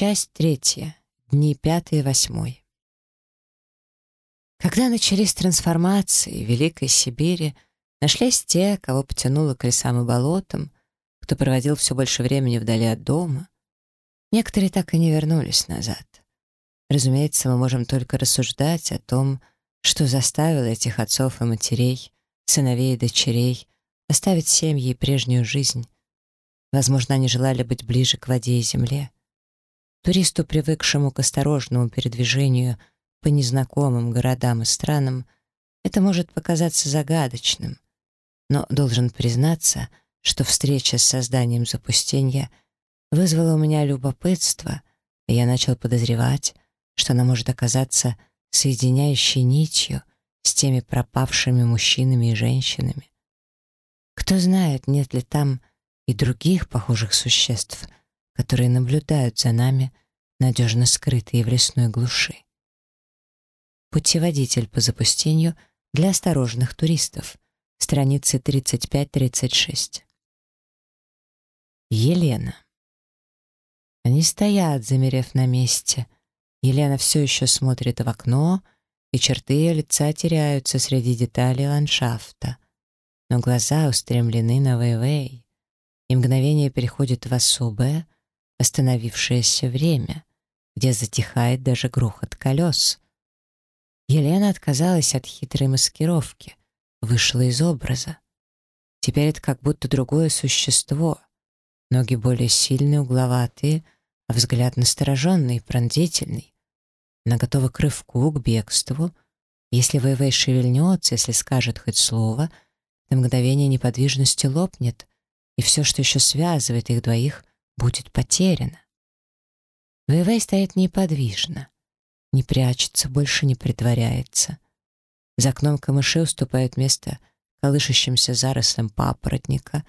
Часть третья. Дни пятый и восьмой. Когда начались трансформации в Великой Сибири, нашлись те, кого потянуло к лесам и болотам, кто проводил все больше времени вдали от дома. Некоторые так и не вернулись назад. Разумеется, мы можем только рассуждать о том, что заставило этих отцов и матерей, сыновей и дочерей оставить семьи и прежнюю жизнь. Возможно, они желали быть ближе к воде и земле. Туристу, привыкшему к осторожному передвижению по незнакомым городам и странам, это может показаться загадочным. Но должен признаться, что встреча с созданием запустения вызвала у меня любопытство, и я начал подозревать, что она может оказаться соединяющей нитью с теми пропавшими мужчинами и женщинами. Кто знает, нет ли там и других похожих существ, которые наблюдают за нами, надежно скрытые в лесной глуши. Путеводитель по запустению для осторожных туристов. Страницы 35-36. Елена. Они стоят, замерев на месте. Елена все еще смотрит в окно, и черты ее лица теряются среди деталей ландшафта. Но глаза устремлены на Вэйвэй, и мгновение переходит в особое — остановившееся время, где затихает даже грохот колес. Елена отказалась от хитрой маскировки, вышла из образа. Теперь это как будто другое существо. Ноги более сильные, угловатые, а взгляд настороженный, пронзительный. Она готова к рывку, к бегству. Если Вэйвэй шевельнется, если скажет хоть слово, на мгновение неподвижности лопнет, и все, что еще связывает их двоих, будет потеряна. Вэйвэй стоит неподвижно, не прячется, больше не притворяется. За окном камыши уступают место колышащимся зарослям папоротника,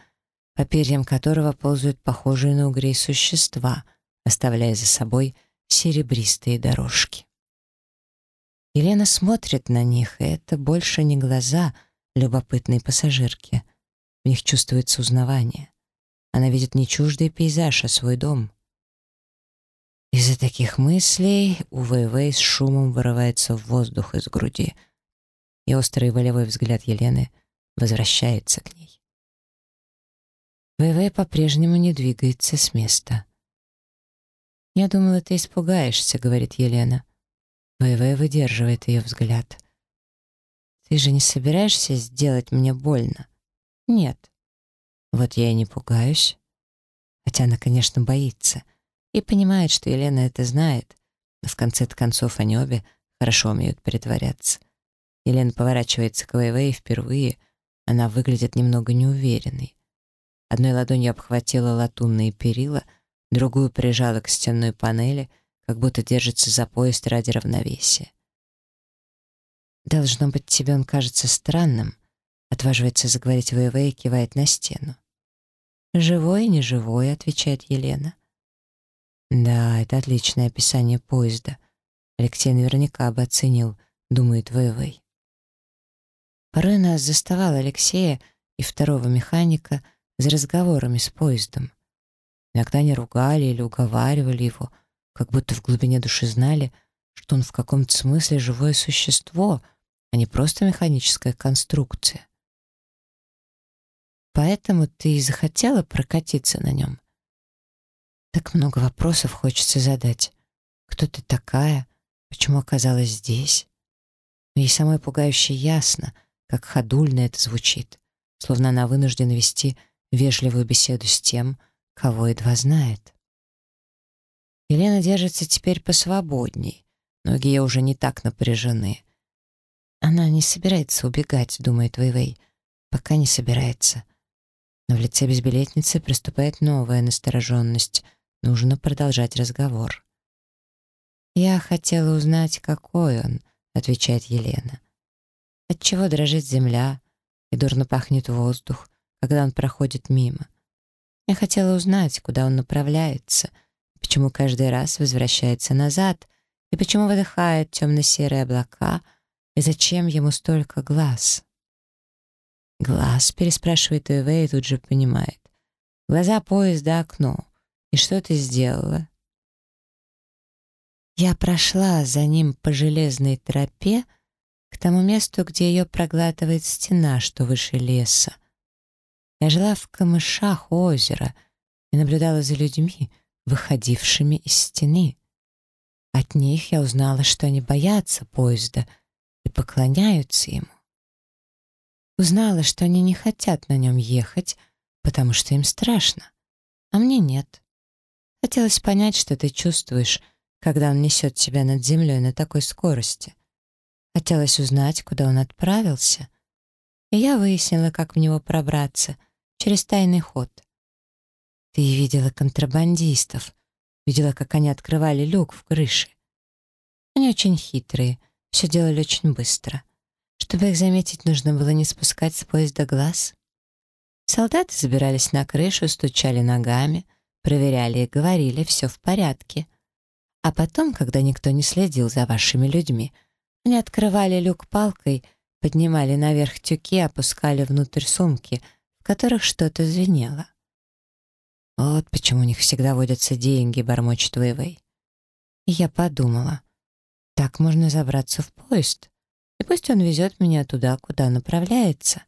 по перьям которого ползают похожие на угрей существа, оставляя за собой серебристые дорожки. Елена смотрит на них, и это больше не глаза любопытной пассажирки. В них чувствуется узнавание. Она видит не чуждый пейзаж, а свой дом. Из-за таких мыслей у Вэйвэй с шумом вырывается воздух из груди, и острый волевой взгляд Елены возвращается к ней. Вэйвэй по-прежнему не двигается с места. «Я думала, ты испугаешься», — говорит Елена. Вэйвэй выдерживает ее взгляд. «Ты же не собираешься сделать мне больно?» «Нет». Вот я и не пугаюсь. Хотя она, конечно, боится и понимает, что Елена это знает, но в конце концов они обе хорошо умеют притворяться. Елена поворачивается к Вэйвэй впервые, она выглядит немного неуверенной. Одной ладонью обхватила латунные перила, другую прижала к стенной панели, как будто держится за пояс ради равновесия. «Должно быть, тебе он кажется странным», Отваживается заговорить ВВ и кивает на стену. «Живой неживой», — отвечает Елена. «Да, это отличное описание поезда. Алексей наверняка бы оценил», — думает ВВ. Порой нас заставал Алексея и второго механика за разговорами с поездом. Иногда они ругали или уговаривали его, как будто в глубине души знали, что он в каком-то смысле живое существо, а не просто механическая конструкция. Поэтому ты и захотела прокатиться на нем. Так много вопросов хочется задать. Кто ты такая? Почему оказалась здесь? Но ей самой пугающе ясно, как ходульно это звучит, словно она вынуждена вести вежливую беседу с тем, кого едва знает. Елена держится теперь посвободней, ноги ее уже не так напряжены. Она не собирается убегать, думает Вэйвэй, пока не собирается. Но в лице безбилетницы приступает новая настороженность. Нужно продолжать разговор. «Я хотела узнать, какой он», — отвечает Елена. «Отчего дрожит земля и дурно пахнет воздух, когда он проходит мимо? Я хотела узнать, куда он направляется, почему каждый раз возвращается назад, и почему выдыхает темно-серые облака, и зачем ему столько глаз?» «Глаз?» — переспрашивает Эве и тут же понимает. «Глаза, поезда, окно. И что ты сделала?» Я прошла за ним по железной тропе к тому месту, где ее проглатывает стена, что выше леса. Я жила в камышах озера и наблюдала за людьми, выходившими из стены. От них я узнала, что они боятся поезда и поклоняются ему. Узнала, что они не хотят на нем ехать, потому что им страшно, а мне нет. Хотелось понять, что ты чувствуешь, когда он несет тебя над землей на такой скорости. Хотелось узнать, куда он отправился. И я выяснила, как в него пробраться, через тайный ход. Ты видела контрабандистов, видела, как они открывали люк в крыше. Они очень хитрые, все делали очень быстро. Чтобы их заметить, нужно было не спускать с поезда глаз. Солдаты забирались на крышу, стучали ногами, проверяли и говорили, все в порядке. А потом, когда никто не следил за вашими людьми, они открывали люк палкой, поднимали наверх тюки, опускали внутрь сумки, в которых что-то звенело. Вот почему у них всегда водятся деньги, бормочет Вэйвэй. И я подумала, так можно забраться в поезд, и пусть он везет меня туда, куда направляется.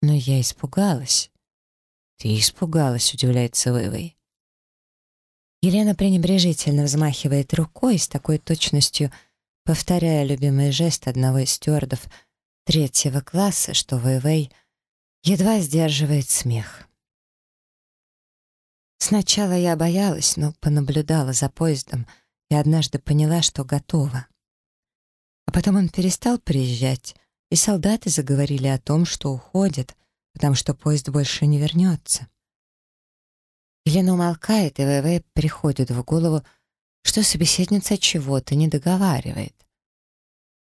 Но я испугалась. Ты испугалась, удивляется Вэйвэй. Елена пренебрежительно взмахивает рукой с такой точностью, повторяя любимый жест одного из стюардов третьего класса, что Вэйвэй едва сдерживает смех. Сначала я боялась, но понаблюдала за поездом и однажды поняла, что готова. А потом он перестал приезжать, и солдаты заговорили о том, что уходят, потому что поезд больше не вернется. Елена умолкает, и ВВ приходит в голову, что собеседница чего-то не договаривает.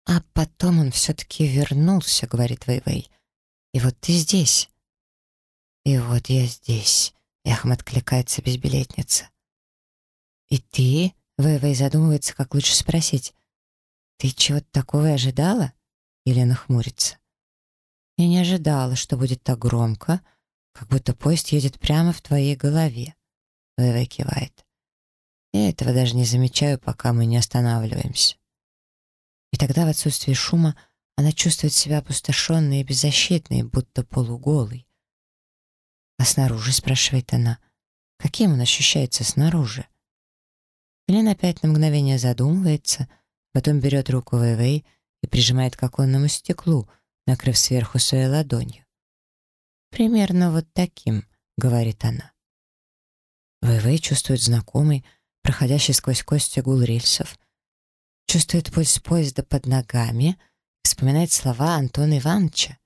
А потом он все-таки вернулся, говорит Вэйвэй. И вот ты здесь. И вот я здесь, эхом откликается безбилетница. И ты, Вэйвэй задумывается, как лучше спросить. Ты чего-то такого ожидала? Елена хмурится. Я не ожидала, что будет так громко, как будто поезд едет прямо в твоей голове. Вэйвэй кивает. Я этого даже не замечаю, пока мы не останавливаемся. И тогда в отсутствии шума она чувствует себя опустошенной и беззащитной, будто полуголой. «А снаружи?» — спрашивает она. «Каким он ощущается снаружи?» Елена опять на мгновение задумывается, потом берет руку Вэйвэй и прижимает к оконному стеклу, накрыв сверху своей ладонью. «Примерно вот таким», — говорит она. ВВ чувствует знакомый, проходящий сквозь кости гул рельсов, чувствует пульс поезда под ногами, вспоминает слова Антона Ивановича.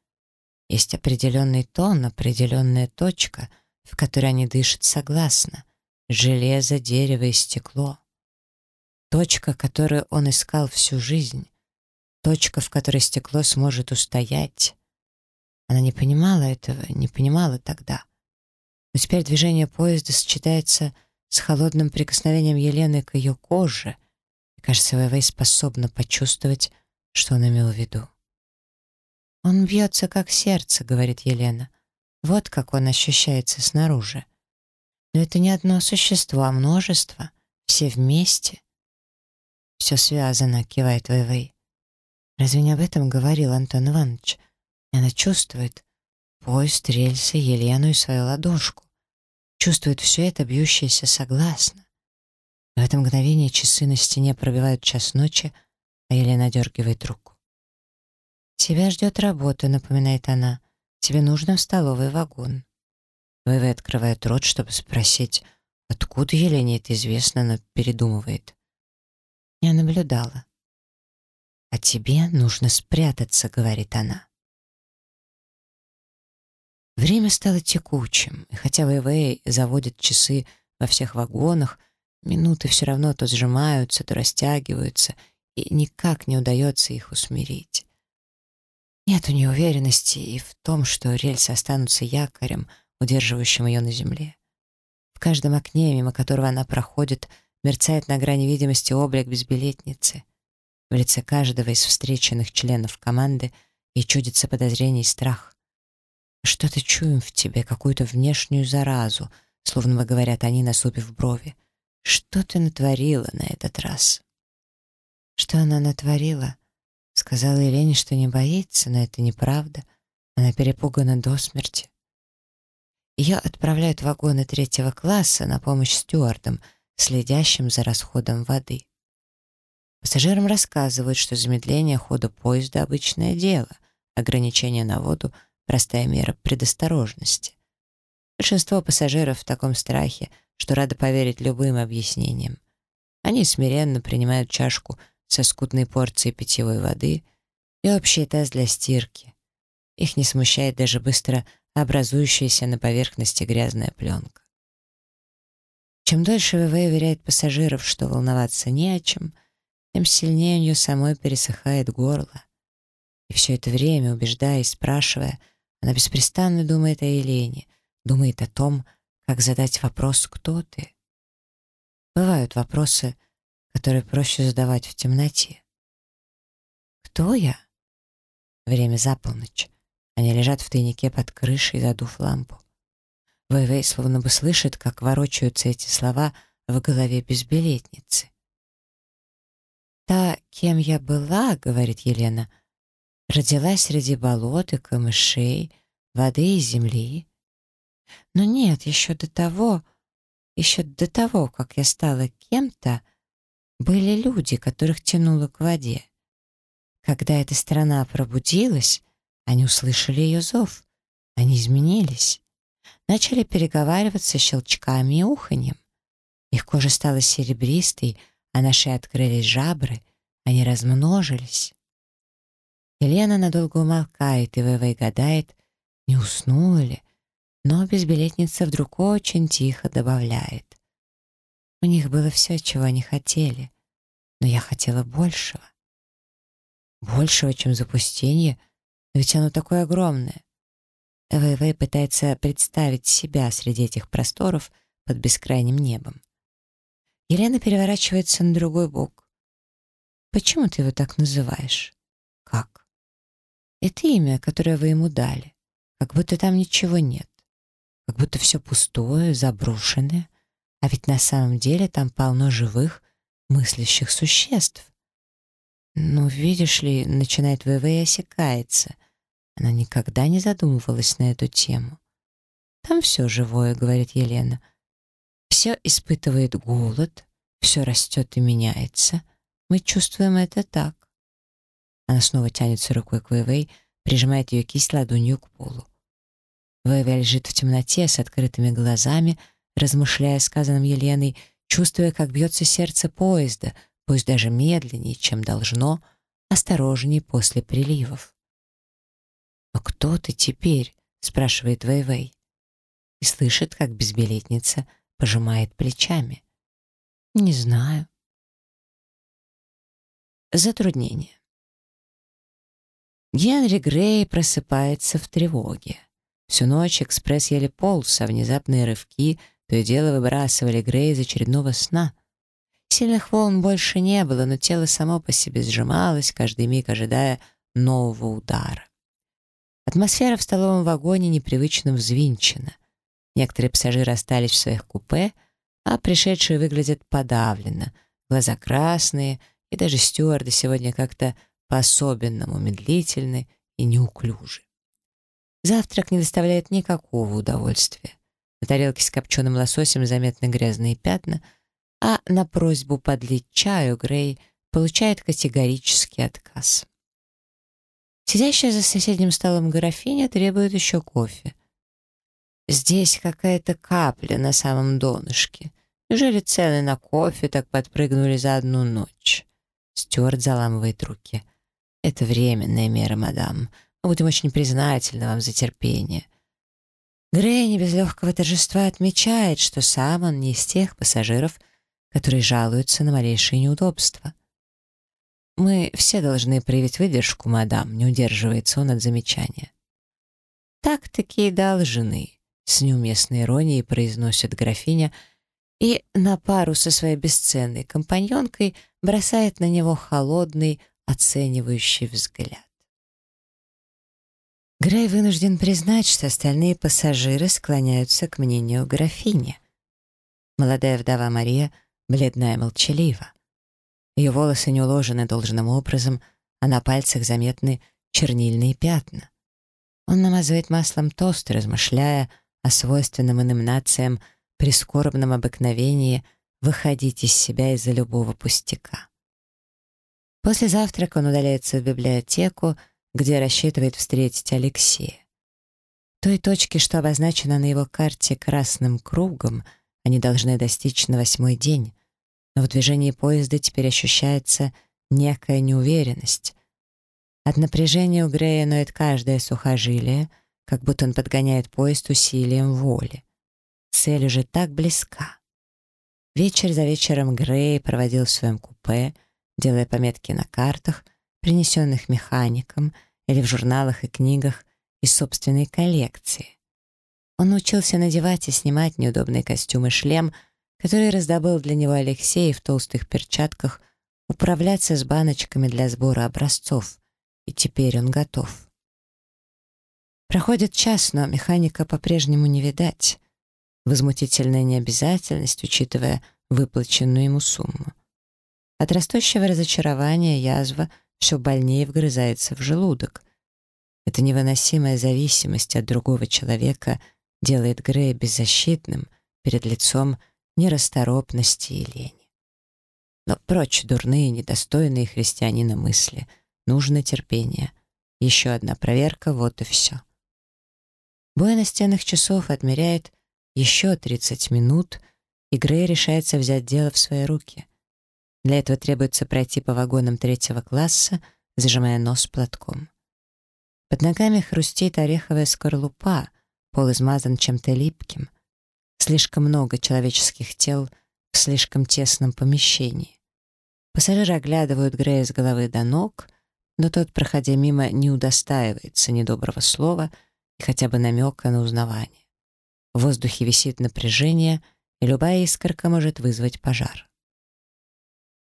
Есть определенный тон, определенная точка, в которой они дышат согласно. Железо, дерево и стекло. Точка, которую он искал всю жизнь. Точка, в которой стекло сможет устоять. Она не понимала этого, не понимала тогда. Но теперь движение поезда сочетается с холодным прикосновением Елены к ее коже, и, кажется, Вэйвэй способна почувствовать, что он имел в виду. «Он бьется, как сердце», — говорит Елена. «Вот как он ощущается снаружи. Но это не одно существо, а множество, все вместе». «Все связано», — кивает Вэйвэй. «Разве не об этом говорил Антон Иванович?» И она чувствует поезд, рельсы, Елену и свою ладошку. Чувствует все это, бьющееся согласно. В это мгновение часы на стене пробивают час ночи, а Елена дергивает руку. «Тебя ждет работа», — напоминает она. «Тебе нужно в столовый вагон». ВВ открывает рот, чтобы спросить, откуда Елене это известно, но передумывает. Я наблюдала. «А тебе нужно спрятаться», — говорит она. Время стало текучим, и хотя ВВ заводит часы во всех вагонах, минуты все равно то сжимаются, то растягиваются, и никак не удается их усмирить. Нет у нее уверенности и в том, что рельсы останутся якорем, удерживающим ее на земле. В каждом окне, мимо которого она проходит, мерцает на грани видимости облик безбилетницы. В лице каждого из встреченных членов команды ей чудится подозрение и страх. Что-то чуем в тебе, какую-то внешнюю заразу, словно бы говорят они, насупив брови. Что ты натворила на этот раз? Что она натворила? Сказала Елене, что не боится, но это неправда. Она перепугана до смерти. Ее отправляют в вагоны третьего класса на помощь стюардам, следящим за расходом воды. Пассажирам рассказывают, что замедление хода поезда — обычное дело, ограничение на воду — простая мера предосторожности. Большинство пассажиров в таком страхе, что рады поверить любым объяснениям. Они смиренно принимают чашку со скудной порцией питьевой воды и общий таз для стирки. Их не смущает даже быстро образующаяся на поверхности грязная пленка. Чем дольше ВВ уверяет пассажиров, что волноваться не о чем, тем сильнее у нее самой пересыхает горло. И все это время, убеждая и спрашивая, она беспрестанно думает о Елене, думает о том, как задать вопрос «Кто ты?». Бывают вопросы, которые проще задавать в темноте. «Кто я?» Время за полночь. Они лежат в тайнике под крышей, задув лампу. Вэйвэй словно бы слышит, как ворочаются эти слова в голове безбилетницы. «Та, кем я была, — говорит Елена, — родилась среди болот и камышей, воды и земли. Но нет, еще до того, еще до того, как я стала кем-то, были люди, которых тянуло к воде. Когда эта страна пробудилась, они услышали ее зов. Они изменились. Начали переговариваться щелчками и уханьем. Их кожа стала серебристой, а на шее открылись жабры. Они размножились. Елена надолго умолкает, и Вэвэй гадает, не уснула ли, но безбилетница вдруг очень тихо добавляет. У них было все, чего они хотели, но я хотела большего. Большего, чем запустение, ведь оно такое огромное. ВВ пытается представить себя среди этих просторов под бескрайним небом. Елена переворачивается на другой бок. «Почему ты его так называешь?» «Как?» «Это имя, которое вы ему дали. Как будто там ничего нет. Как будто все пустое, заброшенное. А ведь на самом деле там полно живых, мыслящих существ. «Ну, видишь ли», — начинает ВВ и осекается. Она никогда не задумывалась на эту тему. «Там все живое», — говорит Елена. «Все испытывает голод, все растет и меняется. Мы чувствуем это так». Она снова тянется рукой к ВВ, прижимает ее кисть ладонью к полу. ВВ лежит в темноте с открытыми глазами, размышляя сказанным Еленой, чувствуя, как бьется сердце поезда, пусть даже медленнее, чем должно, осторожнее после приливов. «Но кто ты теперь?» — спрашивает Вэйвэй. И слышит, как безбилетница пожимает плечами. «Не знаю». Затруднение. Генри Грей просыпается в тревоге. Всю ночь экспресс еле полз, а внезапные рывки то и дело выбрасывали Грей из очередного сна. Сильных волн больше не было, но тело само по себе сжималось, каждый миг ожидая нового удара. Атмосфера в столовом вагоне непривычно взвинчена. Некоторые пассажиры остались в своих купе, а пришедшие выглядят подавленно, глаза красные, и даже стюарды сегодня как-то по-особенному медлительны и неуклюжи. Завтрак не доставляет никакого удовольствия. На тарелке с копченым лососем заметны грязные пятна, а на просьбу подлить чаю Грей получает категорический отказ. Сидящая за соседним столом графиня требует еще кофе. Здесь какая-то капля на самом донышке. Неужели цены на кофе так подпрыгнули за одну ночь? Стюарт заламывает руки. Это временная мера, мадам. Мы будем очень признательны вам за терпение. Грей не без легкого торжества отмечает, что сам он не из тех пассажиров, которые жалуются на малейшие неудобства. «Мы все должны проявить выдержку, мадам», — не удерживается он от замечания. «Так-таки и должны», — с неуместной иронией произносит графиня и на пару со своей бесценной компаньонкой бросает на него холодный, оценивающий взгляд. Грей вынужден признать, что остальные пассажиры склоняются к мнению графини. Молодая вдова Мария бледная молчалива. Ее волосы не уложены должным образом, а на пальцах заметны чернильные пятна. Он намазывает маслом тост, размышляя о свойственном иным нациям прискорбном обыкновении выходить из себя из-за любого пустяка. После завтрака он удаляется в библиотеку, где рассчитывает встретить Алексея. Той точки, что обозначена на его карте красным кругом, они должны достичь на восьмой день, но в движении поезда теперь ощущается некая неуверенность. От напряжения у Грея ноет каждое сухожилие, как будто он подгоняет поезд усилием воли. Цель уже так близка. Вечер за вечером Грей проводил в своем купе, делая пометки на картах, принесенных механиком или в журналах и книгах из собственной коллекции. Он научился надевать и снимать неудобный костюм и шлем, который раздобыл для него Алексей в толстых перчатках, управляться с баночками для сбора образцов, и теперь он готов. Проходит час, но механика по-прежнему не видать. Возмутительная необязательность, учитывая выплаченную ему сумму. От растущего разочарования язва все больнее вгрызается в желудок. Эта невыносимая зависимость от другого человека делает Грея беззащитным перед лицом нерасторопности и лени. Но прочь дурные, недостойные христианина мысли. Нужно терпение. Еще одна проверка, вот и все. Бой настенных часов отмеряет еще 30 минут, и Грей решается взять дело в свои руки. Для этого требуется пройти по вагонам третьего класса, зажимая нос платком. Под ногами хрустит ореховая скорлупа, пол измазан чем-то липким. Слишком много человеческих тел в слишком тесном помещении. Пассажиры оглядывают Грея с головы до ног, но тот, проходя мимо, не удостаивается ни доброго слова и хотя бы намека на узнавание. В воздухе висит напряжение, и любая искорка может вызвать пожар.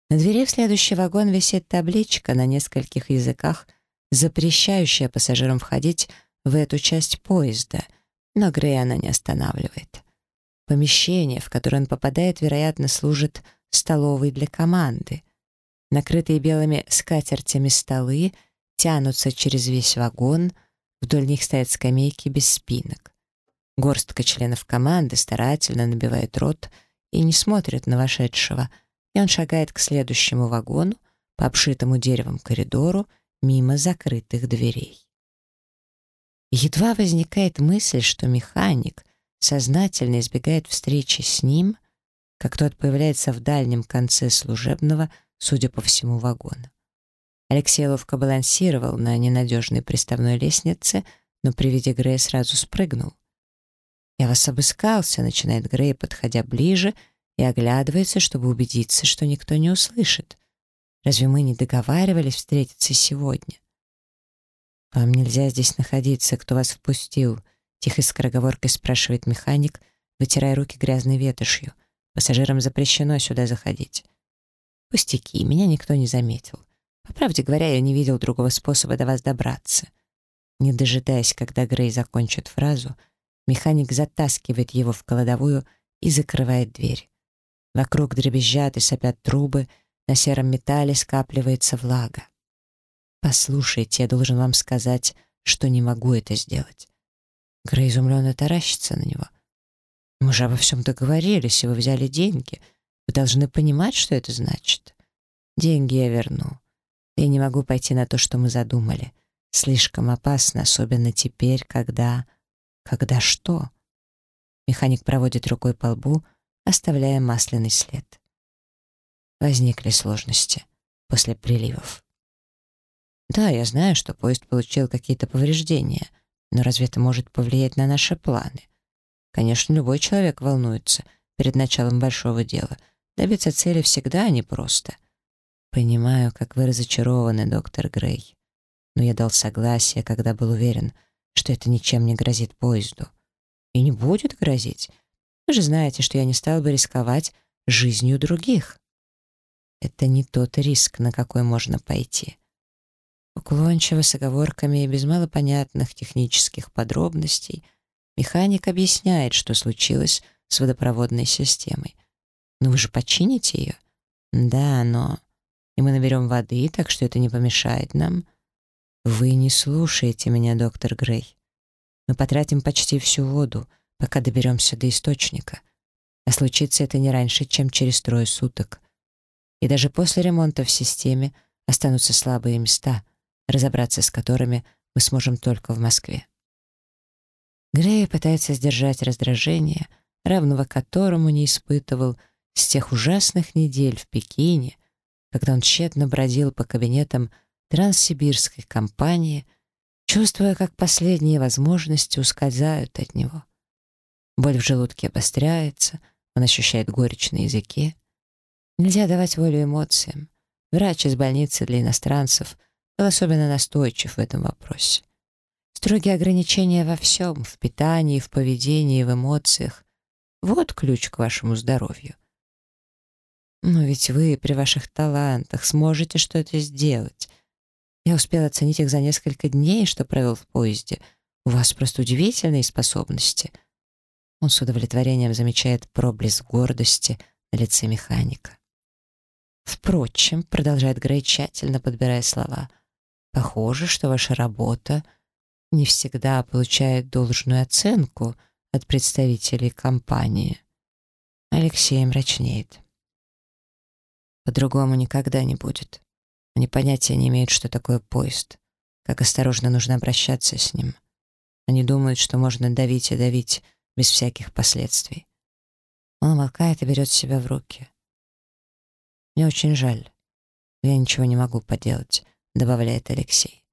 На двери в следующий вагон висит табличка на нескольких языках, запрещающая пассажирам входить в эту часть поезда, но Грей она не останавливает. Помещение, в которое он попадает, вероятно, служит столовой для команды. Накрытые белыми скатертями столы тянутся через весь вагон, вдоль них стоят скамейки без спинок. Горстка членов команды старательно набивает рот и не смотрит на вошедшего, и он шагает к следующему вагону по обшитому деревом коридору мимо закрытых дверей. Едва возникает мысль, что механик сознательно избегает встречи с ним, как тот появляется в дальнем конце служебного, судя по всему, вагона. Алексей ловко балансировал на ненадежной приставной лестнице, но при виде Грея сразу спрыгнул. «Я вас обыскался», — начинает Грей, подходя ближе, и оглядывается, чтобы убедиться, что никто не услышит. «Разве мы не договаривались встретиться сегодня?» «Вам нельзя здесь находиться, кто вас впустил?» — тихой скороговоркой спрашивает механик, вытирая руки грязной ветошью. «Пассажирам запрещено сюда заходить». «Пустяки, меня никто не заметил. По правде говоря, я не видел другого способа до вас добраться». Не дожидаясь, когда Грей закончит фразу, — Механик затаскивает его в кладовую и закрывает дверь. Вокруг дребезжат и сопят трубы, на сером металле скапливается влага. «Послушайте, я должен вам сказать, что не могу это сделать». Грей изумленно таращится на него. «Мы же обо всем договорились, и вы взяли деньги. Вы должны понимать, что это значит. Деньги я верну. Я не могу пойти на то, что мы задумали. Слишком опасно, особенно теперь, когда...» Когда что? Механик проводит рукой по лбу, оставляя масляный след. Возникли сложности после приливов. Да, я знаю, что поезд получил какие-то повреждения, но разве это может повлиять на наши планы? Конечно, любой человек волнуется перед началом большого дела. Добиться цели всегда непросто. Понимаю, как вы разочарованы, доктор Грей. Но я дал согласие, когда был уверен — что это ничем не грозит поезду. И не будет грозить. Вы же знаете, что я не стал бы рисковать жизнью других. Это не тот риск, на какой можно пойти. Уклончиво, с оговорками и без малопонятных технических подробностей, механик объясняет, что случилось с водопроводной системой. Но вы же почините ее? Да, но... и мы наберем воды, так что это не помешает нам. Вы не слушаете меня, доктор Грей. Мы потратим почти всю воду, пока доберемся до источника. А случится это не раньше, чем через трое суток. И даже после ремонта в системе останутся слабые места, разобраться с которыми мы сможем только в Москве. Грей пытается сдержать раздражение, равного которому не испытывал с тех ужасных недель в Пекине, когда он тщетно бродил по кабинетам транссибирской компании, чувствуя, как последние возможности ускользают от него. Боль в желудке обостряется, он ощущает горечь на языке. Нельзя давать волю эмоциям. Врач из больницы для иностранцев был особенно настойчив в этом вопросе. Строгие ограничения во всем, в питании, в поведении, в эмоциях. Вот ключ к вашему здоровью. Но ведь вы при ваших талантах сможете что-то сделать. Я успел оценить их за несколько дней, что провел в поезде. У вас просто удивительные способности. Он с удовлетворением замечает проблеск гордости на лице механика. Впрочем, продолжает Грей, тщательно подбирая слова, похоже, что ваша работа не всегда получает должную оценку от представителей компании. Алексей мрачнеет. По-другому никогда не будет. Они понятия не имеют, что такое поезд, как осторожно нужно обращаться с ним. Они думают, что можно давить и давить без всяких последствий. Он умолкает и берет себя в руки. «Мне очень жаль. Я ничего не могу поделать», — добавляет Алексей.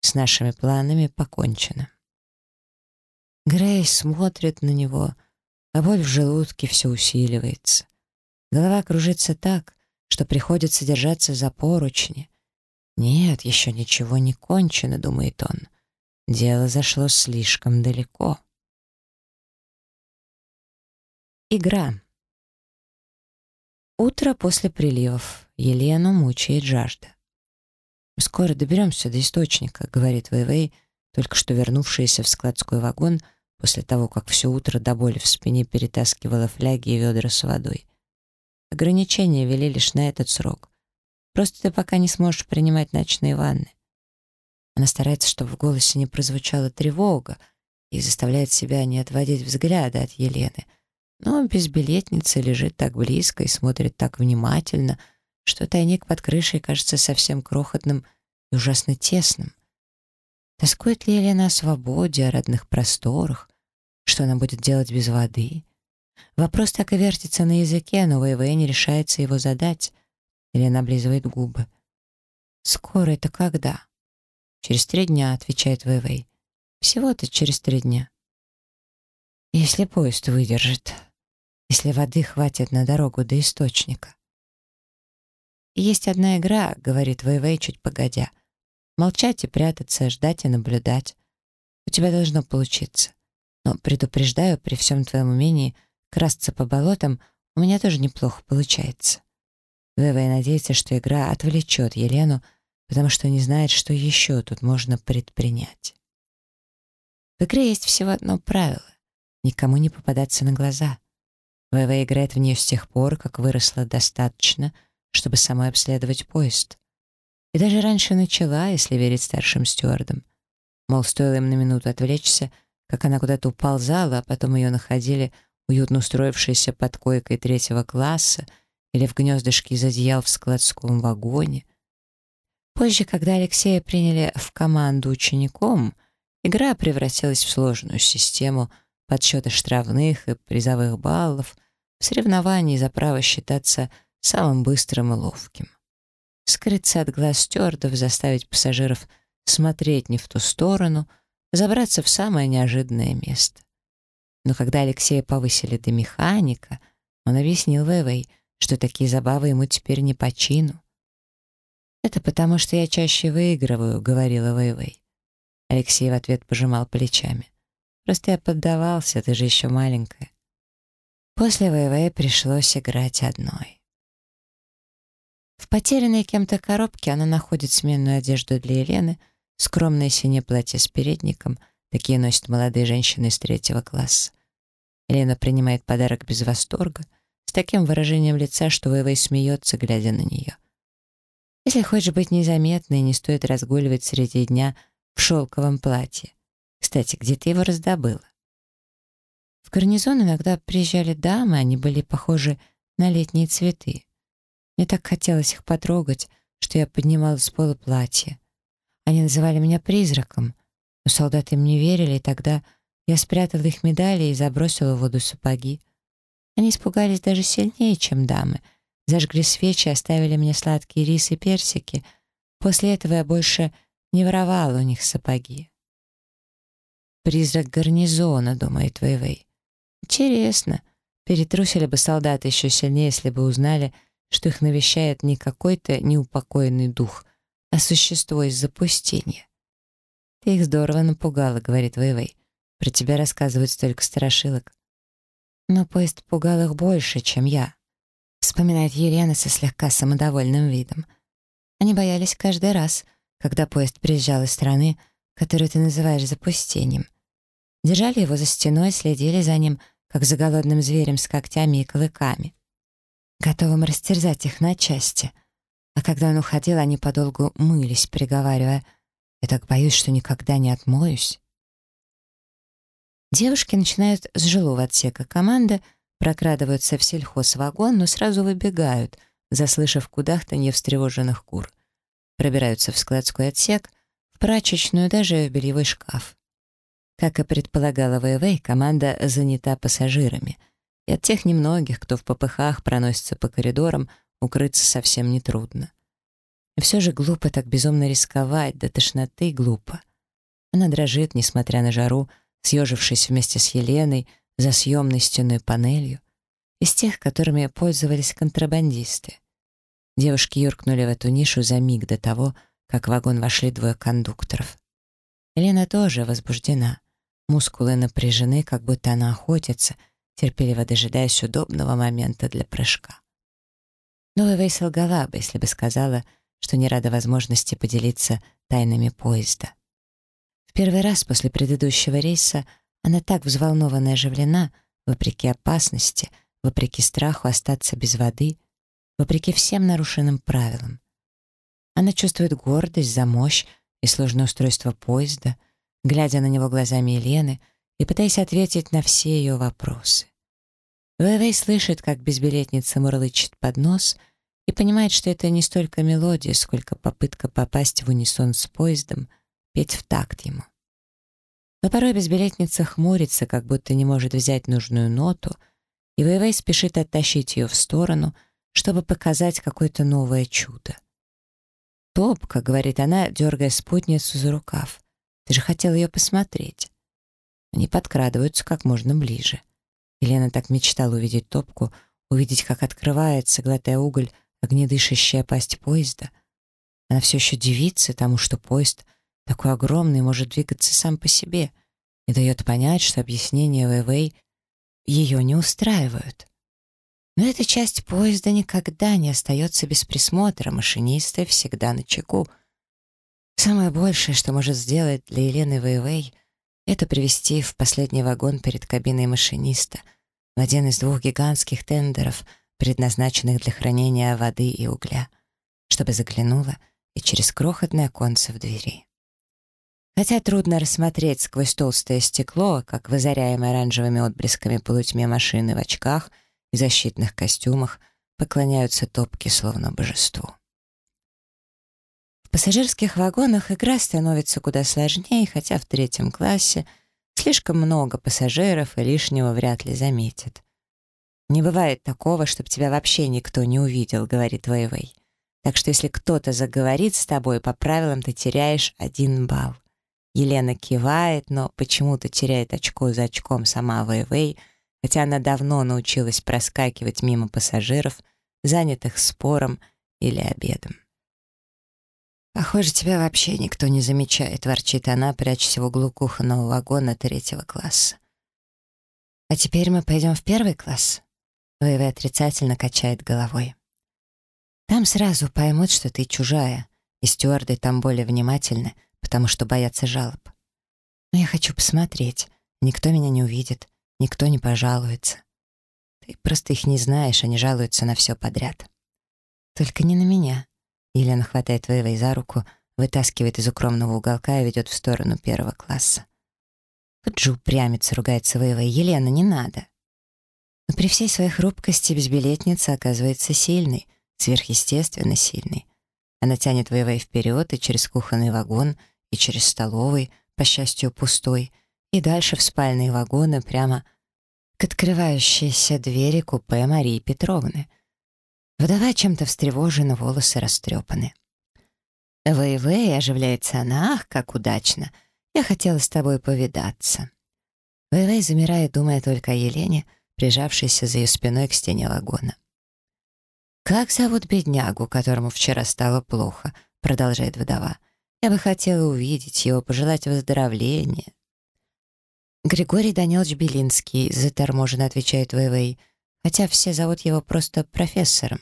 «С нашими планами покончено». Грей смотрит на него, а боль в желудке все усиливается. Голова кружится так, что приходится держаться за поручни. «Нет, еще ничего не кончено», — думает он. «Дело зашло слишком далеко». Игра. Утро после приливов. Елену мучает жажда. «Скоро доберемся до источника», — говорит Вэйвэй, только что вернувшаяся в складской вагон после того, как все утро до боли в спине перетаскивала фляги и ведра с водой. Ограничения вели лишь на этот срок. Просто ты пока не сможешь принимать ночные ванны. Она старается, чтобы в голосе не прозвучала тревога и заставляет себя не отводить взгляда от Елены. Но безбилетница лежит так близко и смотрит так внимательно, что тайник под крышей кажется совсем крохотным и ужасно тесным. Тоскует ли Елена о свободе, о родных просторах? Что она будет делать без воды? Вопрос так и вертится на языке, но ВВ не решается его задать. Елена облизывает губы. «Скоро это когда?» «Через три дня», — отвечает ВВ. «Всего-то через три дня». «Если поезд выдержит, если воды хватит на дорогу до источника». «Есть одна игра», — говорит ВВ чуть погодя. «Молчать и прятаться, ждать и наблюдать. У тебя должно получиться. Но предупреждаю, при всем твоем умении — Красться по болотам у меня тоже неплохо получается. Вэвэй надеется, что игра отвлечет Елену, потому что не знает, что еще тут можно предпринять. В игре есть всего одно правило — никому не попадаться на глаза. ВВ играет в нее с тех пор, как выросла достаточно, чтобы самой обследовать поезд. И даже раньше начала, если верить старшим стюардам. Мол, стоило им на минуту отвлечься, как она куда-то уползала, а потом ее находили уютно устроившийся под койкой третьего класса или в гнездышке из одеял в складском вагоне. Позже, когда Алексея приняли в команду учеником, игра превратилась в сложную систему подсчета штрафных и призовых баллов в соревновании за право считаться самым быстрым и ловким. Скрыться от глаз стюардов, заставить пассажиров смотреть не в ту сторону, забраться в самое неожиданное место. Но когда Алексея повысили до механика, он объяснил Вэйвэй, что такие забавы ему теперь не по чину. «Это потому, что я чаще выигрываю», — говорила Вэйвэй. Алексей в ответ пожимал плечами. «Просто я поддавался, ты же еще маленькая». После Вэйвэй пришлось играть одной. В потерянной кем-то коробке она находит сменную одежду для Елены, скромное синее платье с передником — Такие носят молодые женщины из третьего класса. Елена принимает подарок без восторга, с таким выражением лица, что Вэйвэй смеется, глядя на нее. Если хочешь быть незаметной, не стоит разгуливать среди дня в шелковом платье. Кстати, где ты его раздобыла? В гарнизон иногда приезжали дамы, они были похожи на летние цветы. Мне так хотелось их потрогать, что я поднимала с пола платье. Они называли меня призраком, но солдаты мне верили, и тогда я спрятала их медали и забросила в воду сапоги. Они испугались даже сильнее, чем дамы. Зажгли свечи, оставили мне сладкие рис и персики. После этого я больше не воровала у них сапоги. «Призрак гарнизона», — думает Вэйвэй. «Интересно. Перетрусили бы солдаты еще сильнее, если бы узнали, что их навещает не какой-то неупокоенный дух, а существо из запустения». «Ты их здорово напугала», — говорит Вэйвэй. «Про тебя рассказывают столько страшилок». Но поезд пугал их больше, чем я. Вспоминает Елена со слегка самодовольным видом. Они боялись каждый раз, когда поезд приезжал из страны, которую ты называешь запустением. Держали его за стеной, следили за ним, как за голодным зверем с когтями и клыками, готовым растерзать их на части. А когда он уходил, они подолгу мылись, приговаривая, «Я так боюсь, что никогда не отмоюсь». Девушки начинают с жилого отсека команды, прокрадываются в сельхозвагон, но сразу выбегают, заслышав кудахтанье встревоженных кур. Пробираются в складской отсек, в прачечную, даже в бельевой шкаф. Как и предполагала Вэйвэй, команда занята пассажирами. И от тех немногих, кто в попыхах проносится по коридорам, укрыться совсем нетрудно. И все же глупо так безумно рисковать, до тошноты глупо. Она дрожит, несмотря на жару, съежившись вместе с Еленой за съемной стенной панелью, из тех, которыми пользовались контрабандисты. Девушки юркнули в эту нишу за миг до того, как в вагон вошли двое кондукторов. Елена тоже возбуждена. Мускулы напряжены, как будто она охотится, терпеливо дожидаясь удобного момента для прыжка. Новая Вэй солгала бы, если бы сказала, что не рада возможности поделиться тайнами поезда. В первый раз после предыдущего рейса она так взволнована оживлена, вопреки опасности, вопреки страху остаться без воды, вопреки всем нарушенным правилам. Она чувствует гордость за мощь и сложное устройство поезда, глядя на него глазами Елены и пытаясь ответить на все ее вопросы. Вэйвэй слышит, как безбилетница мурлычет под нос и понимает, что это не столько мелодия, сколько попытка попасть в унисон с поездом — петь в такт ему. Но порой безбилетница хмурится, как будто не может взять нужную ноту, и Вэйвэй спешит оттащить ее в сторону, чтобы показать какое-то новое чудо. «Топка», — говорит она, дергая спутницу за рукав, — «ты же хотел ее посмотреть». Они подкрадываются как можно ближе. Елена так мечтала увидеть топку, увидеть, как открывается, глотая уголь, огнедышащая пасть поезда. Она все еще дивится тому, что поезд — такой огромный, может двигаться сам по себе, и дает понять, что объяснения Вэйвэй ее не устраивают. Но эта часть поезда никогда не остается без присмотра, машинисты всегда на чеку. Самое большее, что может сделать для Елены Вэйвэй, это привести в последний вагон перед кабиной машиниста, в один из двух гигантских тендеров, предназначенных для хранения воды и угля, чтобы заглянула и через крохотное оконце в двери. Хотя трудно рассмотреть сквозь толстое стекло, как в озаряемой оранжевыми отблесками полутьме машины в очках и защитных костюмах поклоняются топки словно божеству. Пассажирских вагонах игра становится куда сложнее, хотя в третьем классе слишком много пассажиров и лишнего вряд ли заметят. «Не бывает такого, чтобы тебя вообще никто не увидел», — говорит Вэйвэй. «Так что если кто-то заговорит с тобой, по правилам ты теряешь один балл». Елена кивает, но почему-то теряет очко за очком сама Вэйвэй, хотя она давно научилась проскакивать мимо пассажиров, занятых спором или обедом. «Похоже, тебя вообще никто не замечает», — ворчит она, прячась в углу кухонного вагона третьего класса. «А теперь мы пойдем в первый класс?» Вэйвэй отрицательно качает головой. «Там сразу поймут, что ты чужая, и стюарды там более внимательны, потому что боятся жалоб. Но я хочу посмотреть. Никто меня не увидит, никто не пожалуется. Ты просто их не знаешь, они жалуются на все подряд. Только не на меня. Елена хватает Вэйвэй за руку, вытаскивает из укромного уголка и ведет в сторону первого класса. Вот же упрямится, ругается Вэйвэй. «Елена, не надо!» Но при всей своей хрупкости безбилетница оказывается сильной, сверхъестественно сильной. Она тянет Вэйвэй вперед и через кухонный вагон, и через столовый, по счастью, пустой, и дальше в спальные вагоны прямо к открывающейся двери купе Марии Петровны. Вдова чем-то встревожена, волосы растрепаны. «Вэй-вэй», — оживляется она, «ах, как удачно! Я хотела с тобой повидаться». Вэй-вэй замирает, думая только о Елене, прижавшейся за ее спиной к стене вагона. «Как зовут беднягу, которому вчера стало плохо?» — продолжает вдова. «Я бы хотела увидеть его, пожелать выздоровления». «Григорий Данилович Белинский», — заторможенно отвечает Вэйвэй, хотя все зовут его просто профессором.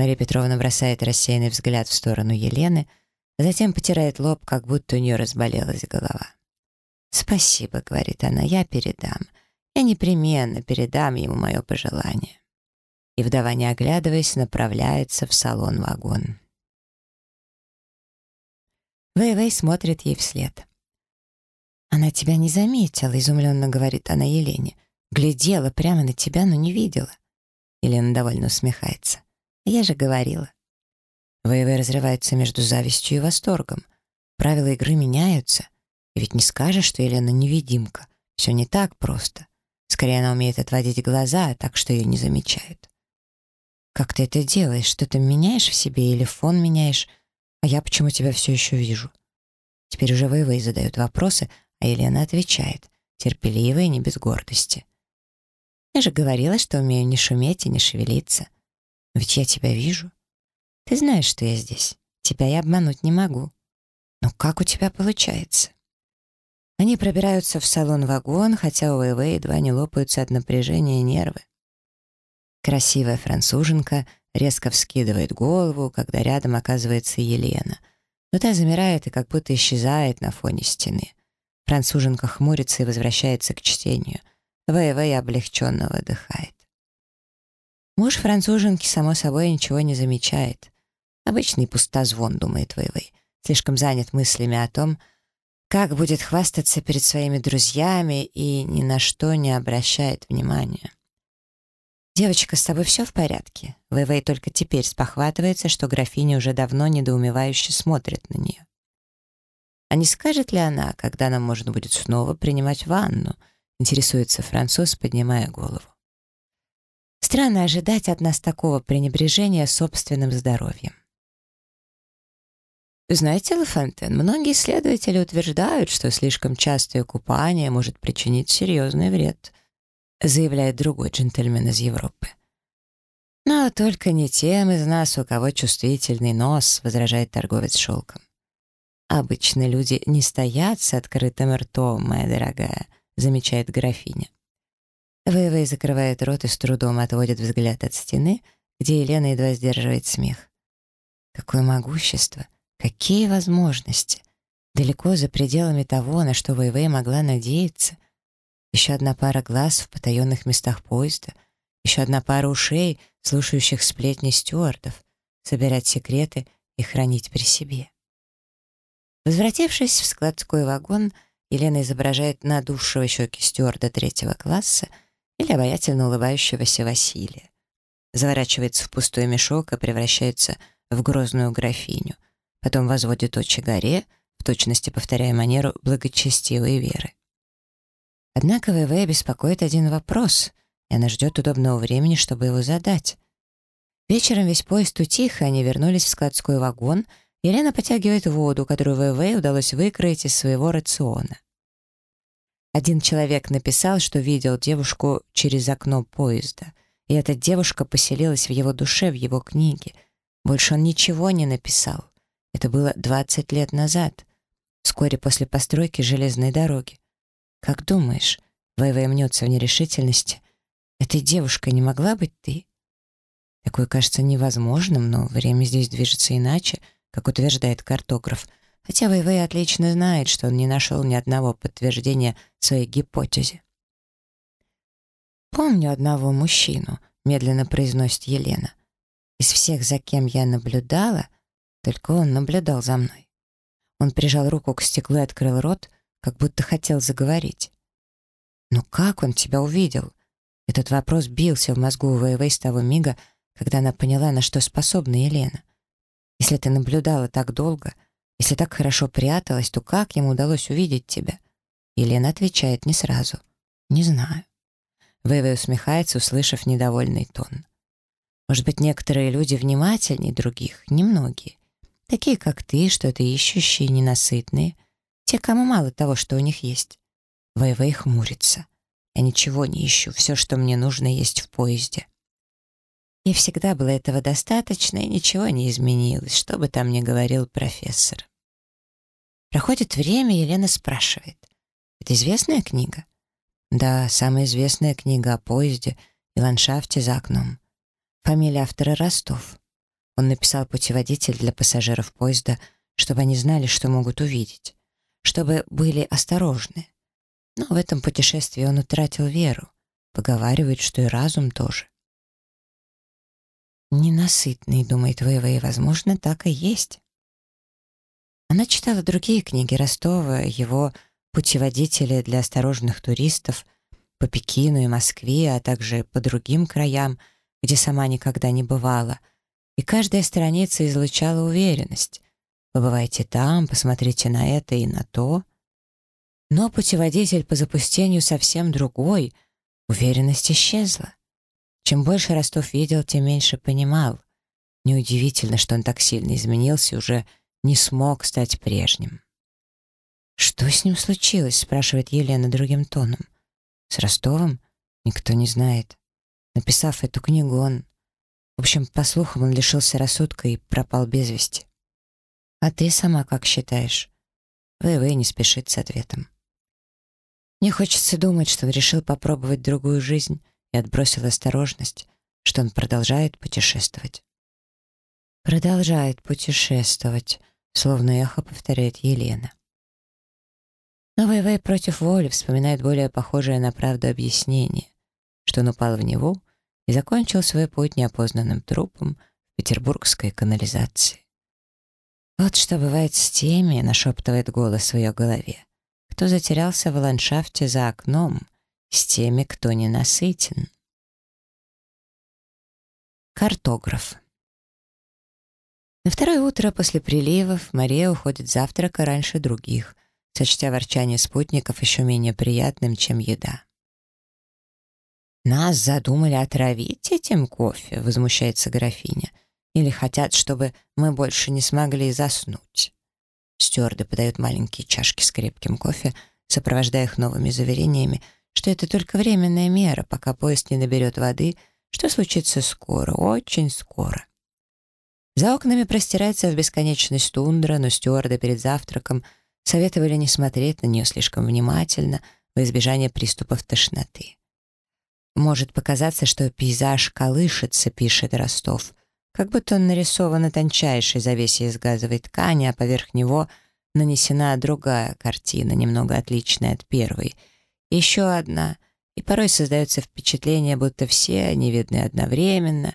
Мария Петровна бросает рассеянный взгляд в сторону Елены, а затем потирает лоб, как будто у нее разболелась голова. «Спасибо», — говорит она, — «я передам. Я непременно передам ему мое пожелание» и вдова, не оглядываясь, направляется в салон-вагон. Вэй-Вэй смотрит ей вслед. «Она тебя не заметила», — изумленно говорит она Елене. «Глядела прямо на тебя, но не видела». Елена довольно усмехается. «Я же говорила». Вэй-Вэй разрывается между завистью и восторгом. Правила игры меняются. И ведь не скажешь, что Елена невидимка. Все не так просто. Скорее, она умеет отводить глаза, так что ее не замечают. Как ты это делаешь? Что-то меняешь в себе или фон меняешь? А я почему тебя все еще вижу? Теперь уже Вэйвэй задают вопросы, а Елена отвечает, терпеливо и не без гордости. Я же говорила, что умею не шуметь и не шевелиться. Ведь я тебя вижу. Ты знаешь, что я здесь. Тебя я обмануть не могу. Но как у тебя получается? Они пробираются в салон-вагон, хотя у Вэйвэй едва не лопаются от напряжения нервы. Красивая француженка резко вскидывает голову, когда рядом оказывается Елена. Но та замирает и как будто исчезает на фоне стены. Француженка хмурится и возвращается к чтению. Вэй-Вэй облегченно выдыхает. Муж француженки, само собой, ничего не замечает. Обычный пустозвон, думает Вэй-Вэй. Слишком занят мыслями о том, как будет хвастаться перед своими друзьями и ни на что не обращает внимания. «Девочка, с тобой все в порядке?» Вэйвэй только теперь спохватывается, что графиня уже давно недоумевающе смотрит на нее. А не скажет ли она, когда нам можно будет снова принимать ванну? Интересуется француз, поднимая голову. Странно ожидать от нас такого пренебрежения собственным здоровьем. Знаете, Лафонтен, многие исследователи утверждают, что слишком частое купание может причинить серьезный вред заявляет другой джентльмен из Европы. «Но только не тем из нас, у кого чувствительный нос», — возражает торговец шелком. «Обычно люди не стоят с открытым ртом, моя дорогая», — замечает графиня. Вэйвэй закрывает рот и с трудом отводит взгляд от стены, где Елена едва сдерживает смех. Какое могущество! Какие возможности! Далеко за пределами того, на что Вэйвэй могла надеяться — еще одна пара глаз в потаенных местах поезда, еще одна пара ушей, слушающих сплетни стюардов, собирать секреты и хранить при себе. Возвратившись в складской вагон, Елена изображает надувшего щеки стюарда третьего класса или обаятельно улыбающегося Василия. Заворачивается в пустой мешок и превращается в грозную графиню. Потом возводит очи горе, в точности повторяя манеру благочестивой веры. Однако ВВ беспокоит один вопрос, и она ждет удобного времени, чтобы его задать. Вечером весь поезд утих, и они вернулись в складской вагон, Елена потягивает воду, которую ВВ удалось выкроить из своего рациона. Один человек написал, что видел девушку через окно поезда, и эта девушка поселилась в его душе, в его книге. Больше он ничего не написал. Это было 20 лет назад, вскоре после постройки железной дороги. «Как думаешь?» — Вэйвэй мнется в нерешительности. «Этой девушкой не могла быть ты?» Такое кажется невозможным, но время здесь движется иначе, как утверждает картограф, хотя Вэйвэй отлично знает, что он не нашел ни одного подтверждения своей гипотезе. «Помню одного мужчину», — медленно произносит Елена. «Из всех, за кем я наблюдала, Только он наблюдал за мной. Он прижал руку к стеклу и открыл рот, как будто хотел заговорить. «Ну как он тебя увидел?» Этот вопрос бился в мозгу Вэйвэй с того мига, когда она поняла, на что способна Елена. Если ты наблюдала так долго, если так хорошо пряталась, то как ему удалось увидеть тебя? Елена отвечает не сразу. Не знаю. Вэйвэй усмехается, услышав недовольный тон. Может быть, некоторые люди внимательнее других, немногие. Такие, как ты, что-то ищущие, ненасытные. Те, кому мало того, что у них есть. Вэйвэй хмурится. Я ничего не ищу, все, что мне нужно, есть в поезде. И всегда было этого достаточно, и ничего не изменилось, что бы там ни говорил профессор. Проходит время, Елена спрашивает. «Это известная книга?» «Да, самая известная книга о поезде и ландшафте за окном. Фамилия автора Ростов. Он написал путеводитель для пассажиров поезда, чтобы они знали, что могут увидеть, чтобы были осторожны. Но в этом путешествии он утратил веру. Поговаривают, что и разум тоже. Ненасытный, думает Вэйвэй, возможно, так и есть. Она читала другие книги Ростова, его путеводители для осторожных туристов по Пекину и Москве, а также по другим краям, где сама никогда не бывала. И каждая страница излучала уверенность. Побывайте там, посмотрите на это и на то. Но путеводитель по запустению совсем другой. Уверенность исчезла. Чем больше Ростов видел, тем меньше понимал. Неудивительно, что он так сильно изменился уже не смог стать прежним. «Что с ним случилось?» — спрашивает Елена другим тоном. «С Ростовым? Никто не знает. Написав эту книгу, он... В общем, по слухам, он лишился рассудка и пропал без вести. А ты сама как считаешь?» ВВ не спешит с ответом. Мне хочется думать, что он решил попробовать другую жизнь, и отбросил осторожность, что он продолжает путешествовать. «Продолжает путешествовать», — словно эхо повторяет Елена. Но Вэйвэй против воли вспоминает более похожее на правду объяснение, что он упал в Неву и закончил свой путь неопознанным трупом в петербургской канализации. «Вот что бывает с теми», — нашептывает голос в ее голове, «кто затерялся в ландшафте за окном, с теми, кто не насытен. Картограф. На второе утро после приливов Мария уходит завтрака раньше других, сочтя ворчание спутников еще менее приятным, чем еда. «Нас задумали отравить этим кофе», — возмущается графиня. «Или хотят, чтобы мы больше не смогли заснуть». Стюарды подают маленькие чашки с крепким кофе, сопровождая их новыми заверениями — что это только временная мера, пока поезд не наберет воды, что случится скоро, очень скоро. За окнами простирается в бесконечность тундра, но стюарды перед завтраком советовали не смотреть на нее слишком внимательно во избежание приступов тошноты. Может показаться, что пейзаж колышется, пишет Ростов, как будто он нарисован на тончайшей завесе из газовой ткани, а поверх него нанесена другая картина, немного отличная от первой — еще одна, и порой создается впечатление, будто все они видны одновременно,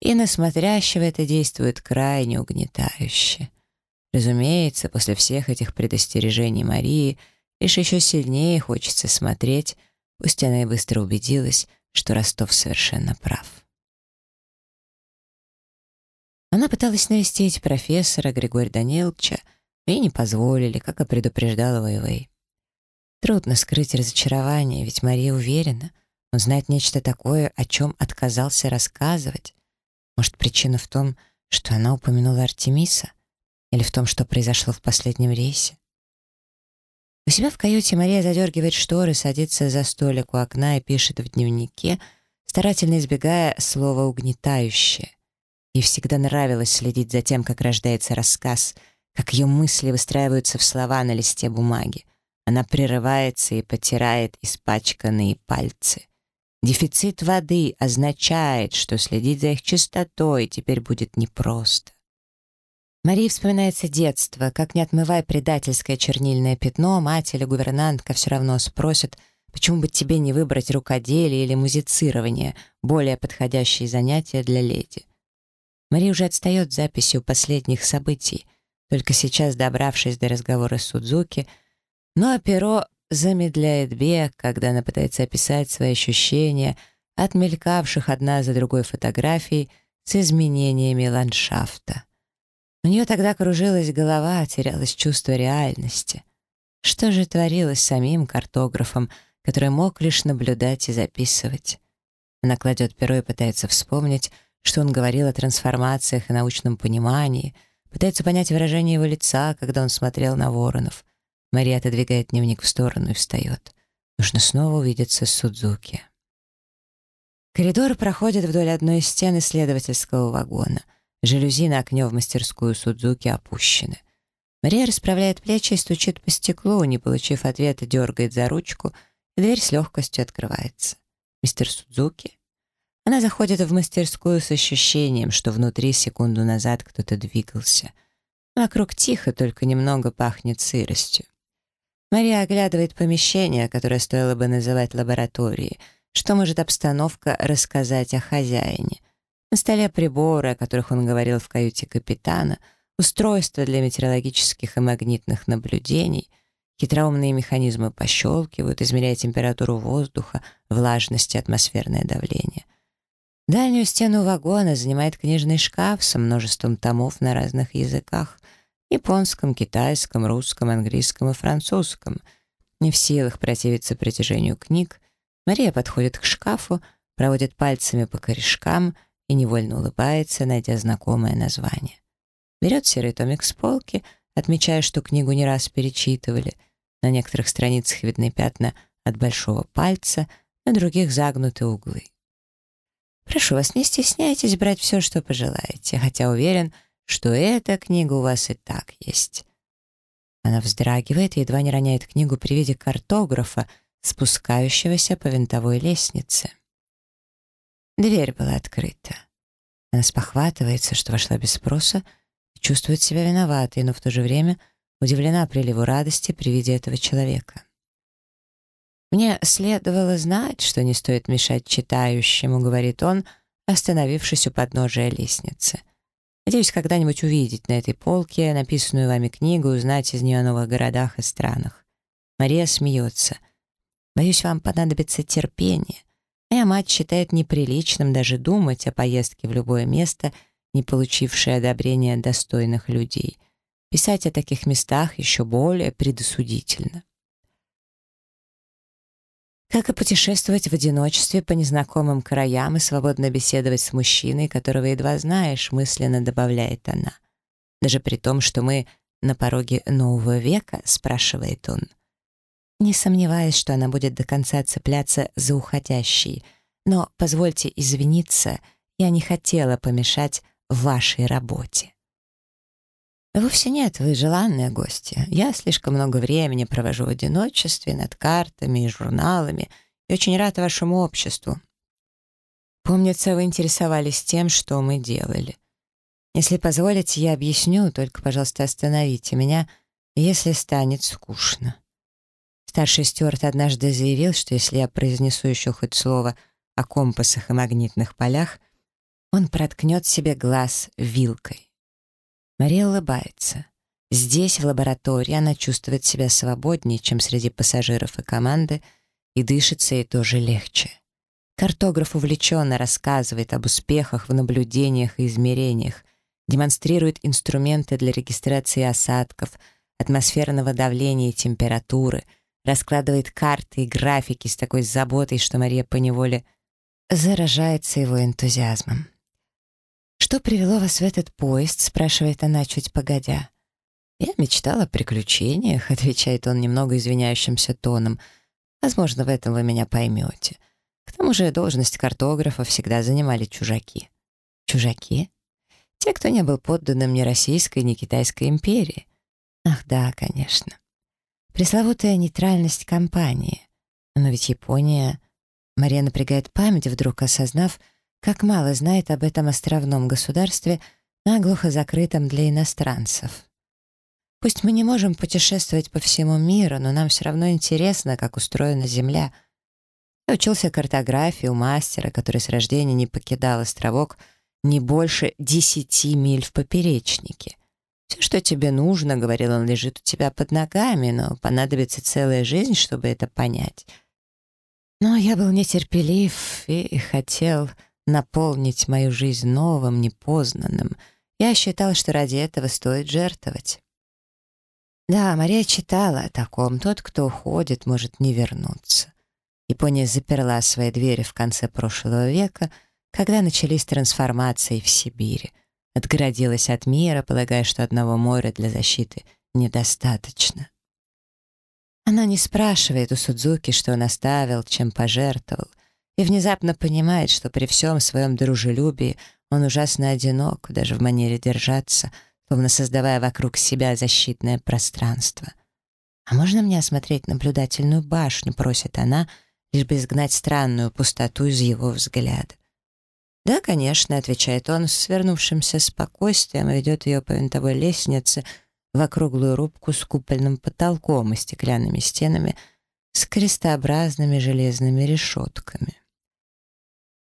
и на смотрящего это действует крайне угнетающе. Разумеется, после всех этих предостережений Марии лишь еще сильнее хочется смотреть, пусть она и быстро убедилась, что Ростов совершенно прав. Она пыталась навестить профессора Григория Даниловича, и не позволили, как и предупреждала Вэйвэй. Трудно скрыть разочарование, ведь Мария уверена, он знает нечто такое, о чем отказался рассказывать. Может, причина в том, что она упомянула Артемиса? Или в том, что произошло в последнем рейсе? У себя в каюте Мария задергивает шторы, садится за столик у окна и пишет в дневнике, старательно избегая слова «угнетающее». Ей всегда нравилось следить за тем, как рождается рассказ, как ее мысли выстраиваются в слова на листе бумаги. Она прерывается и потирает испачканные пальцы. Дефицит воды означает, что следить за их чистотой теперь будет непросто. Марии вспоминается детство, как не отмывая предательское чернильное пятно, мать или гувернантка все равно спросят, почему бы тебе не выбрать рукоделие или музицирование, более подходящие занятия для леди. Мария уже отстает записью последних событий, только сейчас добравшись до разговора с Судзуки, но перо замедляет бег, когда она пытается описать свои ощущения от мелькавших одна за другой фотографий с изменениями ландшафта. У нее тогда кружилась голова, терялось чувство реальности. Что же творилось самим картографом, который мог лишь наблюдать и записывать? Она кладет перо и пытается вспомнить, что он говорил о трансформациях и научном понимании, пытается понять выражение его лица, когда он смотрел на воронов. Мария отодвигает дневник в сторону и встает. Нужно снова увидеться с Судзуки. Коридор проходит вдоль одной из стен исследовательского вагона — Жалюзи на окне в мастерскую Судзуки опущены. Мария расправляет плечи и стучит по стеклу, не получив ответа, дергает за ручку, и дверь с легкостью открывается. Мистер Судзуки? Она заходит в мастерскую с ощущением, что внутри секунду назад кто-то двигался. Вокруг тихо, только немного пахнет сыростью. Мария оглядывает помещение, которое стоило бы называть лабораторией. Что может обстановка рассказать о хозяине? На столе приборы, о которых он говорил в каюте капитана, устройства для метеорологических и магнитных наблюдений, хитроумные механизмы пощелкивают, измеряя температуру воздуха, влажность и атмосферное давление. Дальнюю стену вагона занимает книжный шкаф со множеством томов на разных языках — японском, китайском, русском, английском и французском. Не в силах противиться притяжению книг, Мария подходит к шкафу, проводит пальцами по корешкам — и невольно улыбается, найдя знакомое название. Берет серый томик с полки, отмечая, что книгу не раз перечитывали. На некоторых страницах видны пятна от большого пальца, на других загнуты углы. Прошу вас, не стесняйтесь брать все, что пожелаете, хотя уверен, что эта книга у вас и так есть. Она вздрагивает и едва не роняет книгу при виде картографа, спускающегося по винтовой лестнице. Дверь была открыта. Она спохватывается, что вошла без спроса, и чувствует себя виноватой, но в то же время удивлена приливу радости при виде этого человека. «Мне следовало знать, что не стоит мешать читающему», — говорит он, остановившись у подножия лестницы. «Надеюсь, когда-нибудь увидеть на этой полке написанную вами книгу и узнать из нее о новых городах и странах». Мария смеется. «Боюсь, вам понадобится терпение. Моя мать считает неприличным даже думать о поездке в любое место, не получившее одобрения достойных людей. Писать о таких местах еще более предосудительно. Как и путешествовать в одиночестве по незнакомым краям и свободно беседовать с мужчиной, которого едва знаешь, мысленно добавляет она. Даже при том, что мы на пороге нового века, спрашивает он не сомневаясь, что она будет до конца цепляться за уходящий. Но, позвольте извиниться, я не хотела помешать вашей работе. Вовсе нет, вы желанные гости. Я слишком много времени провожу в одиночестве над картами и журналами и очень рад вашему обществу. Помнится, вы интересовались тем, что мы делали. Если позволите, я объясню, только, пожалуйста, остановите меня, если станет скучно. Старший Стюарт однажды заявил, что если я произнесу еще хоть слово о компасах и магнитных полях, он проткнет себе глаз вилкой. Мария улыбается. Здесь, в лаборатории, она чувствует себя свободнее, чем среди пассажиров и команды, и дышится ей тоже легче. Картограф увлеченно рассказывает об успехах в наблюдениях и измерениях, демонстрирует инструменты для регистрации осадков, атмосферного давления и температуры — раскладывает карты и графики с такой заботой, что Мария поневоле заражается его энтузиазмом. «Что привело вас в этот поезд?» — спрашивает она чуть погодя. «Я мечтала о приключениях», — отвечает он немного извиняющимся тоном. «Возможно, в этом вы меня поймете. К тому же должность картографа всегда занимали чужаки». «Чужаки?» «Те, кто не был подданным ни Российской, ни Китайской империи». «Ах да, конечно». Пресловутая нейтральность компании. Но ведь Япония... Мария напрягает память, вдруг осознав, как мало знает об этом островном государстве, наглухо закрытом для иностранцев. Пусть мы не можем путешествовать по всему миру, но нам все равно интересно, как устроена Земля. Я учился картографии у мастера, который с рождения не покидал островок, не больше десяти миль в поперечнике. «Все, что тебе нужно, — говорил он, — лежит у тебя под ногами, но понадобится целая жизнь, чтобы это понять». Но я был нетерпелив и хотел наполнить мою жизнь новым, непознанным. Я считал, что ради этого стоит жертвовать. Да, Мария читала о таком. Тот, кто уходит, может не вернуться. Япония заперла свои двери в конце прошлого века, когда начались трансформации в Сибири. Отгородилась от мира, полагая, что одного моря для защиты недостаточно. Она не спрашивает у Судзуки, что он оставил, чем пожертвовал, и внезапно понимает, что при всем своем дружелюбии он ужасно одинок, даже в манере держаться, словно создавая вокруг себя защитное пространство. «А можно мне осмотреть наблюдательную башню?» — просит она, лишь бы изгнать странную пустоту из его взгляда. «Да, конечно», — отвечает он с свернувшимся спокойствием ведет ее по винтовой лестнице — в округлую рубку с купольным потолком и стеклянными стенами с крестообразными железными решетками.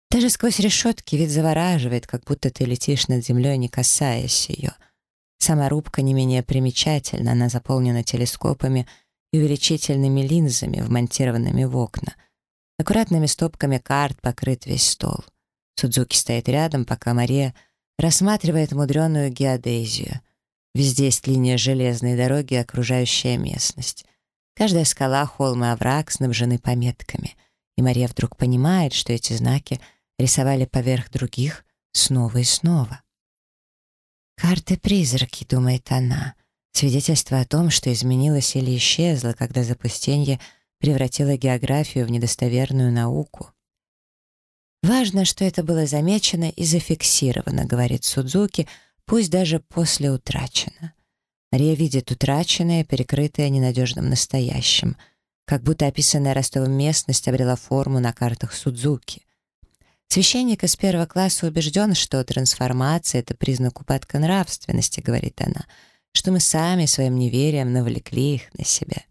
Даже сквозь решетки вид завораживает, как будто ты летишь над землей, не касаясь ее. Сама рубка не менее примечательна, она заполнена телескопами и увеличительными линзами, вмонтированными в окна. Аккуратными стопками карт покрыт весь стол. Судзуки стоит рядом, пока Мария рассматривает мудреную геодезию. Везде есть линия железной дороги и окружающая местность. Каждая скала, холм и овраг снабжены пометками. И Мария вдруг понимает, что эти знаки рисовали поверх других снова и снова. «Карты-призраки», — думает она, свидетельство о том, что изменилось или исчезло, когда запустение превратило географию в недостоверную науку. «Важно, что это было замечено и зафиксировано», — говорит Судзуки, — пусть даже после утрачено. Мария видит утраченное, перекрытое ненадежным настоящим, как будто описанная Ростовом местность обрела форму на картах Судзуки. Священник из первого класса убежден, что трансформация — это признак упадка нравственности, говорит она, что мы сами своим неверием навлекли их на себя.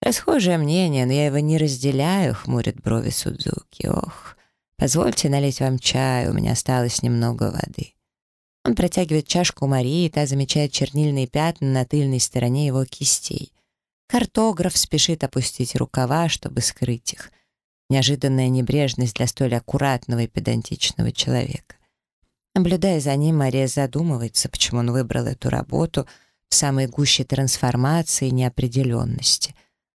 Расхожее мнение, но я его не разделяю, хмурит брови Судзуки. Ох, позвольте налить вам чай, у меня осталось немного воды. Он протягивает чашку Марии, та замечает чернильные пятна на тыльной стороне его кистей. Картограф спешит опустить рукава, чтобы скрыть их. Неожиданная небрежность для столь аккуратного и педантичного человека. Наблюдая за ним, Мария задумывается, почему он выбрал эту работу в самой гуще трансформации и неопределенности.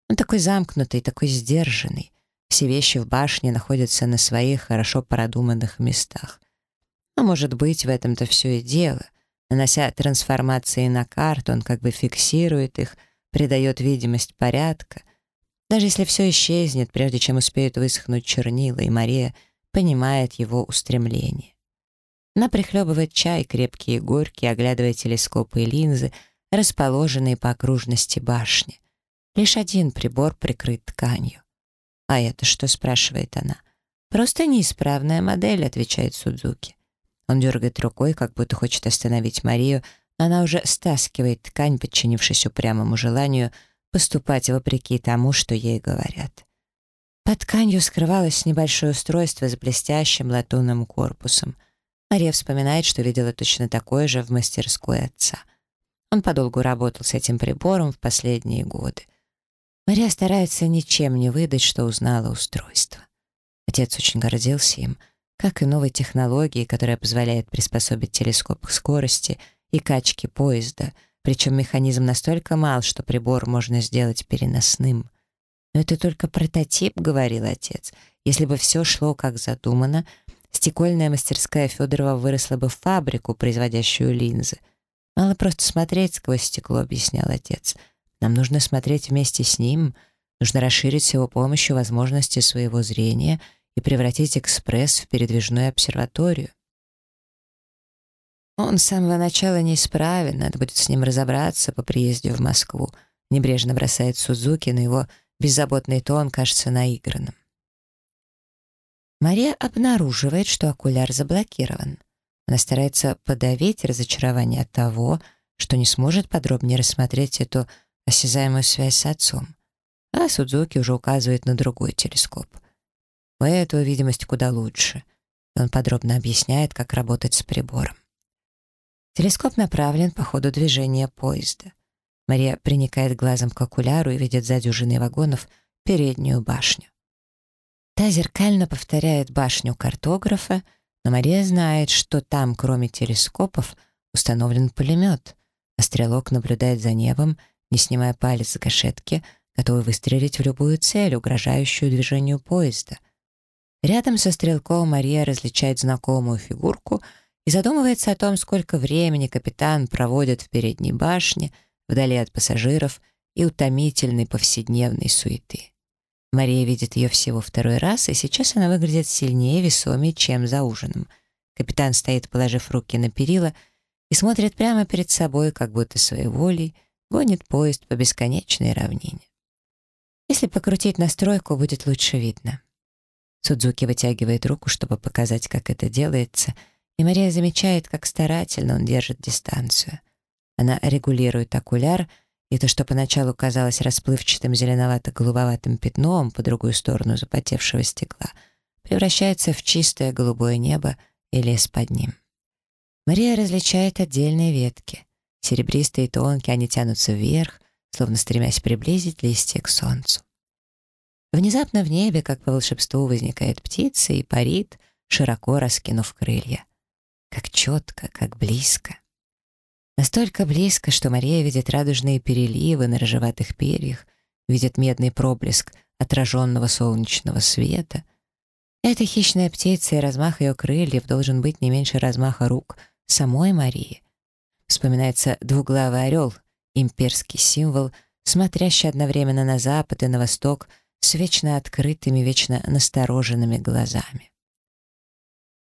Он такой замкнутый, такой сдержанный. Все вещи в башне находятся на своих хорошо продуманных местах. А может быть, в этом-то все и дело. Нанося трансформации на карту, он как бы фиксирует их, придает видимость порядка. Даже если все исчезнет, прежде чем успеют высохнуть чернила, и Мария понимает его устремление. Она прихлебывает чай, крепкий и горький, оглядывая телескопы и линзы, расположенные по окружности башни. Лишь один прибор прикрыт тканью. «А это что?» — спрашивает она. «Просто неисправная модель», — отвечает Судзуки. Он дергает рукой, как будто хочет остановить Марию, но она уже стаскивает ткань, подчинившись упрямому желанию поступать вопреки тому, что ей говорят. Под тканью скрывалось небольшое устройство с блестящим латунным корпусом. Мария вспоминает, что видела точно такое же в мастерской отца. Он подолгу работал с этим прибором в последние годы. Мария старается ничем не выдать, что узнала устройство. Отец очень гордился им — как и новой технологии, которая позволяет приспособить телескоп к скорости и качке поезда, причем механизм настолько мал, что прибор можно сделать переносным. «Но это только прототип», — говорил отец. «Если бы все шло как задумано, стекольная мастерская Федорова выросла бы в фабрику, производящую линзы. Мало просто смотреть сквозь стекло», — объяснял отец. «Нам нужно смотреть вместе с ним, нужно расширить с его помощью возможности своего зрения — и превратить экспресс в передвижную обсерваторию. Он с самого начала неисправен, надо будет с ним разобраться по приезде в Москву. Небрежно бросает Сузуки, но его беззаботный тон кажется наигранным. Мария обнаруживает, что окуляр заблокирован. Она старается подавить разочарование от того, что не сможет подробнее рассмотреть эту осязаемую связь с отцом. А Судзуки уже указывает на другой телескоп. У этого видимость куда лучше. он подробно объясняет, как работать с прибором. Телескоп направлен по ходу движения поезда. Мария приникает глазом к окуляру и видит за дюжиной вагонов переднюю башню. Та зеркально повторяет башню картографа, но Мария знает, что там, кроме телескопов, установлен пулемет, а стрелок наблюдает за небом, не снимая палец с гашетки, готовый выстрелить в любую цель, угрожающую движению поезда. Рядом со стрелком Мария различает знакомую фигурку и задумывается о том, сколько времени капитан проводит в передней башне, вдали от пассажиров и утомительной повседневной суеты. Мария видит ее всего второй раз, и сейчас она выглядит сильнее, весомее, чем за ужином. Капитан стоит, положив руки на перила, и смотрит прямо перед собой, как будто своей волей гонит поезд по бесконечной равнине. Если покрутить настройку, будет лучше видно. Судзуки вытягивает руку, чтобы показать, как это делается, и Мария замечает, как старательно он держит дистанцию. Она регулирует окуляр, и то, что поначалу казалось расплывчатым зеленовато-голубоватым пятном по другую сторону запотевшего стекла, превращается в чистое голубое небо и лес под ним. Мария различает отдельные ветки. Серебристые и тонкие, они тянутся вверх, словно стремясь приблизить листья к солнцу. Внезапно в небе, как по волшебству, возникает птица и парит, широко раскинув крылья. Как четко, как близко. Настолько близко, что Мария видит радужные переливы на рыжеватых перьях, видит медный проблеск отраженного солнечного света. Эта хищная птица и размах ее крыльев должен быть не меньше размаха рук самой Марии. Вспоминается двуглавый орел, имперский символ, смотрящий одновременно на запад и на восток с вечно открытыми, вечно настороженными глазами.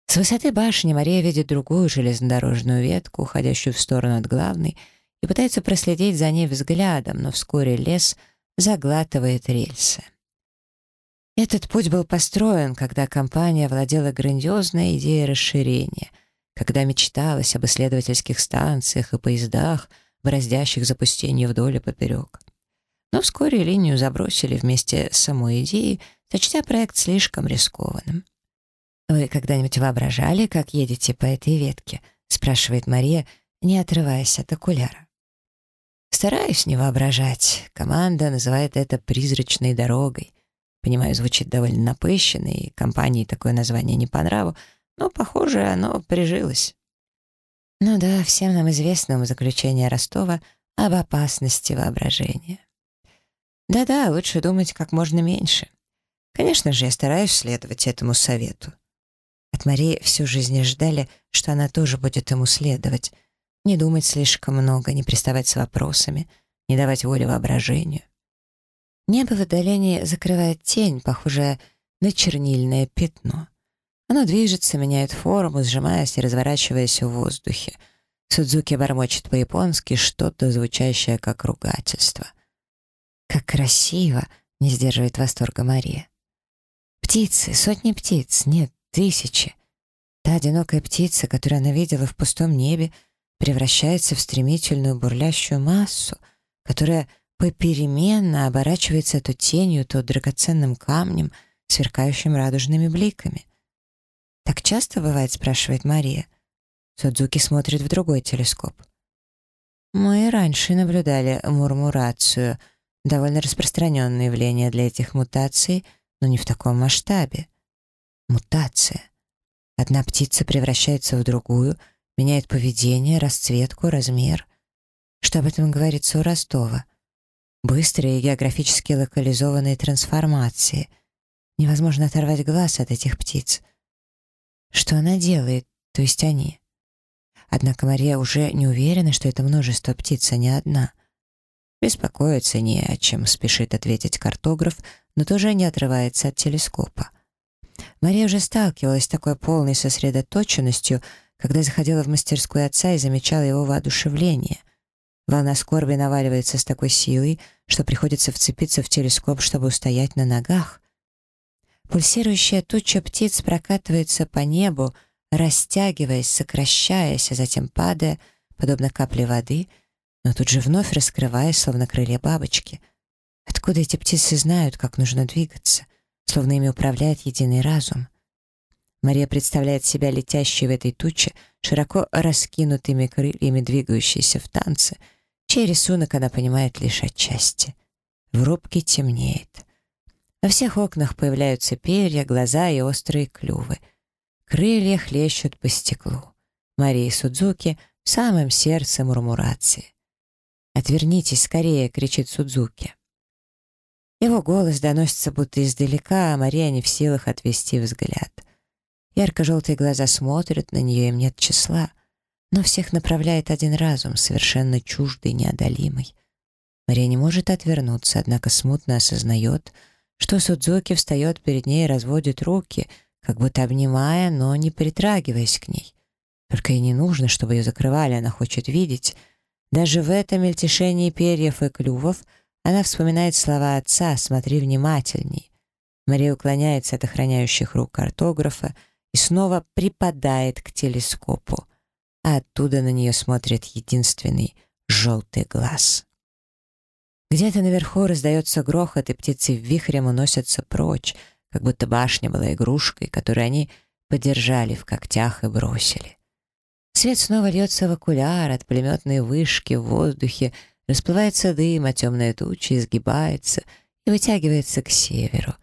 С высоты башни Мария видит другую железнодорожную ветку, уходящую в сторону от главной, и пытается проследить за ней взглядом, но вскоре лес заглатывает рельсы. Этот путь был построен, когда компания владела грандиозной идеей расширения, когда мечталось об исследовательских станциях и поездах, бороздящих запустение вдоль и поперек. Но вскоре линию забросили вместе с самой идеей, сочтя проект слишком рискованным. «Вы когда-нибудь воображали, как едете по этой ветке?» — спрашивает Мария, не отрываясь от окуляра. Стараюсь не воображать. Команда называет это «призрачной дорогой». Понимаю, звучит довольно напыщенно, и компании такое название не по нраву, но, похоже, оно прижилось. Ну да, всем нам известно заключение Ростова об опасности воображения. Да-да, лучше думать как можно меньше. Конечно же, я стараюсь следовать этому совету. От Марии всю жизнь ждали, что она тоже будет ему следовать. Не думать слишком много, не приставать с вопросами, не давать воли воображению. Небо в отдалении закрывает тень, похожая на чернильное пятно. Оно движется, меняет форму, сжимаясь и разворачиваясь в воздухе. Судзуки бормочет по-японски что-то, звучащее как ругательство. «Как красиво!» — не сдерживает восторга Мария. «Птицы, сотни птиц, нет, Тысячи. Та одинокая птица, которую она видела в пустом небе, превращается в стремительную бурлящую массу, которая попеременно оборачивается то тенью, то драгоценным камнем, сверкающим радужными бликами. «Так часто бывает?» — спрашивает Мария. Судзуки смотрит в другой телескоп. Мы раньше наблюдали мурмурацию, довольно распространенное явление для этих мутаций, но не в таком масштабе. Мутация. Одна птица превращается в другую, меняет поведение, расцветку, размер. Что об этом говорится у Ростова? Быстрые географически локализованные трансформации. Невозможно оторвать глаз от этих птиц. Что она делает, то есть они? Однако Мария уже не уверена, что это множество птиц, а не одна. Беспокоиться не о чем, спешит ответить картограф, но тоже не отрывается от телескопа. Мария уже сталкивалась с такой полной сосредоточенностью, когда заходила в мастерскую отца и замечала его воодушевление. Волна скорби наваливается с такой силой, что приходится вцепиться в телескоп, чтобы устоять на ногах. Пульсирующая туча птиц прокатывается по небу, растягиваясь, сокращаясь, а затем падая, подобно капле воды, но тут же вновь раскрываясь, словно крылья бабочки. Откуда эти птицы знают, как нужно двигаться? Словно ими управляет единый разум. Мария представляет себя летящей в этой туче, широко раскинутыми крыльями, двигающейся в танце, чей рисунок она понимает лишь отчасти. В рубке темнеет. Во всех окнах появляются перья, глаза и острые клювы. Крылья хлещут по стеклу. Мария Судзуки в самом сердце мурмурации. «Отвернитесь скорее!» — кричит Судзуки. Его голос доносится будто издалека, а Мария не в силах отвести взгляд. Ярко-желтые глаза смотрят на нее, им нет числа. Но всех направляет один разум, совершенно чуждый, неодолимый. Мария не может отвернуться, однако смутно осознает, что Судзуки встает перед ней и разводит руки, как будто обнимая, но не притрагиваясь к ней. Только ей не нужно, чтобы ее закрывали, она хочет видеть. Даже в этом мельтешении перьев и клювов она вспоминает слова отца «смотри внимательней». Мария уклоняется от охраняющих рук картографа и снова припадает к телескопу, а оттуда на нее смотрит единственный желтый глаз. Где-то наверху раздается грохот, и птицы вихрем уносятся прочь, как будто башня была игрушкой, которую они подержали в когтях и бросили. Свет снова льется в окуляр, от пулеметной вышки в воздухе расплывается дым, а темная туча изгибается и вытягивается к северу.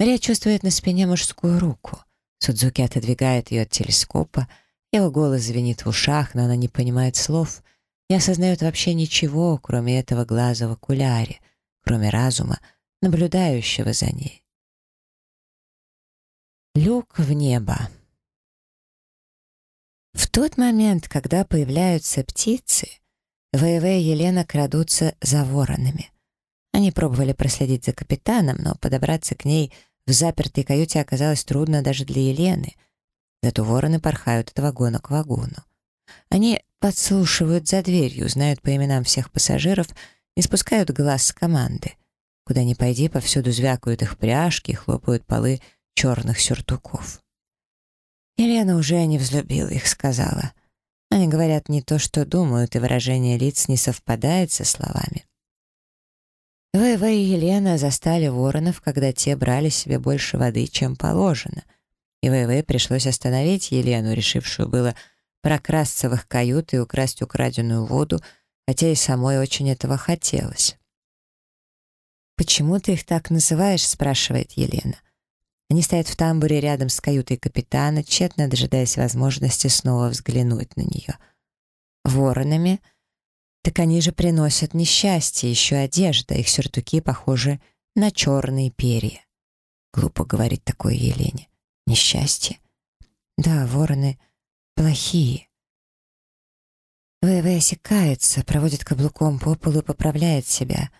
Мария чувствует на спине мужскую руку. Судзуки отодвигает ее от телескопа, его голос звенит в ушах, но она не понимает слов, не осознает вообще ничего, кроме этого глаза в окуляре, кроме разума, наблюдающего за ней. Люк в небо. В тот момент, когда появляются птицы, ВВ и Елена крадутся за воронами. Они пробовали проследить за капитаном, но подобраться к ней в запертой каюте оказалось трудно даже для Елены. Зато вороны порхают от вагона к вагону. Они подслушивают за дверью, знают по именам всех пассажиров, не спускают глаз с команды. Куда ни пойди, повсюду звякают их пряжки, хлопают полы черных сюртуков. Елена уже не взлюбила их, сказала. Они говорят не то, что думают, и выражение лиц не совпадает со словами. ВВ и Елена застали воронов, когда те брали себе больше воды, чем положено. И ВВ пришлось остановить Елену, решившую было прокрасться в их каюты и украсть украденную воду, хотя и самой очень этого хотелось. «Почему ты их так называешь?» — спрашивает Елена. Они стоят в тамбуре рядом с каютой капитана, тщетно дожидаясь возможности снова взглянуть на нее. Воронами? Так они же приносят несчастье, еще одежда, их сюртуки похожи на черные перья. Глупо говорить такое Елене. Несчастье? Да, вороны плохие. ВВ осекается, проводит каблуком по полу и поправляет себя.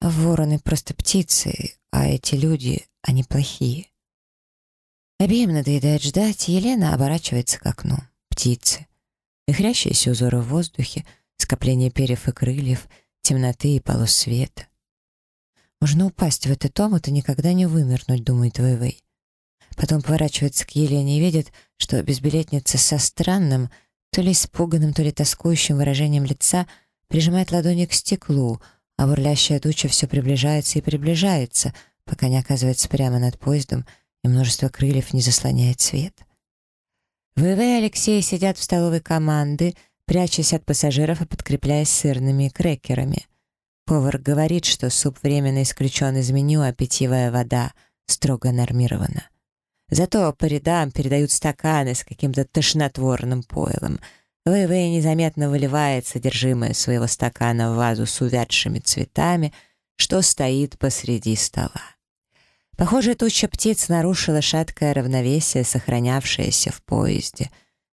Вороны просто птицы, а эти люди они плохие. Обеим надоедает ждать, Елена оборачивается к окну. Птицы. Вихрящиеся узоры в воздухе, скопление перьев и крыльев, темноты и полос света. Можно упасть в этот омут и никогда не вынырнуть, думает Вэйвэй. Потом поворачивается к Елене и видит, что безбилетница со странным, то ли испуганным, то ли тоскующим выражением лица прижимает ладони к стеклу, а бурлящая туча все приближается и приближается — пока не оказывается прямо над поездом, и множество крыльев не заслоняет свет. ВВ и Алексей сидят в столовой команды, прячась от пассажиров и подкрепляясь сырными крекерами. Повар говорит, что суп временно исключен из меню, а питьевая вода строго нормирована. Зато по рядам передают стаканы с каким-то тошнотворным пойлом. ВВ незаметно выливает содержимое своего стакана в вазу с увядшими цветами, что стоит посреди стола. Похоже, туча птиц нарушила шаткое равновесие, сохранявшееся в поезде.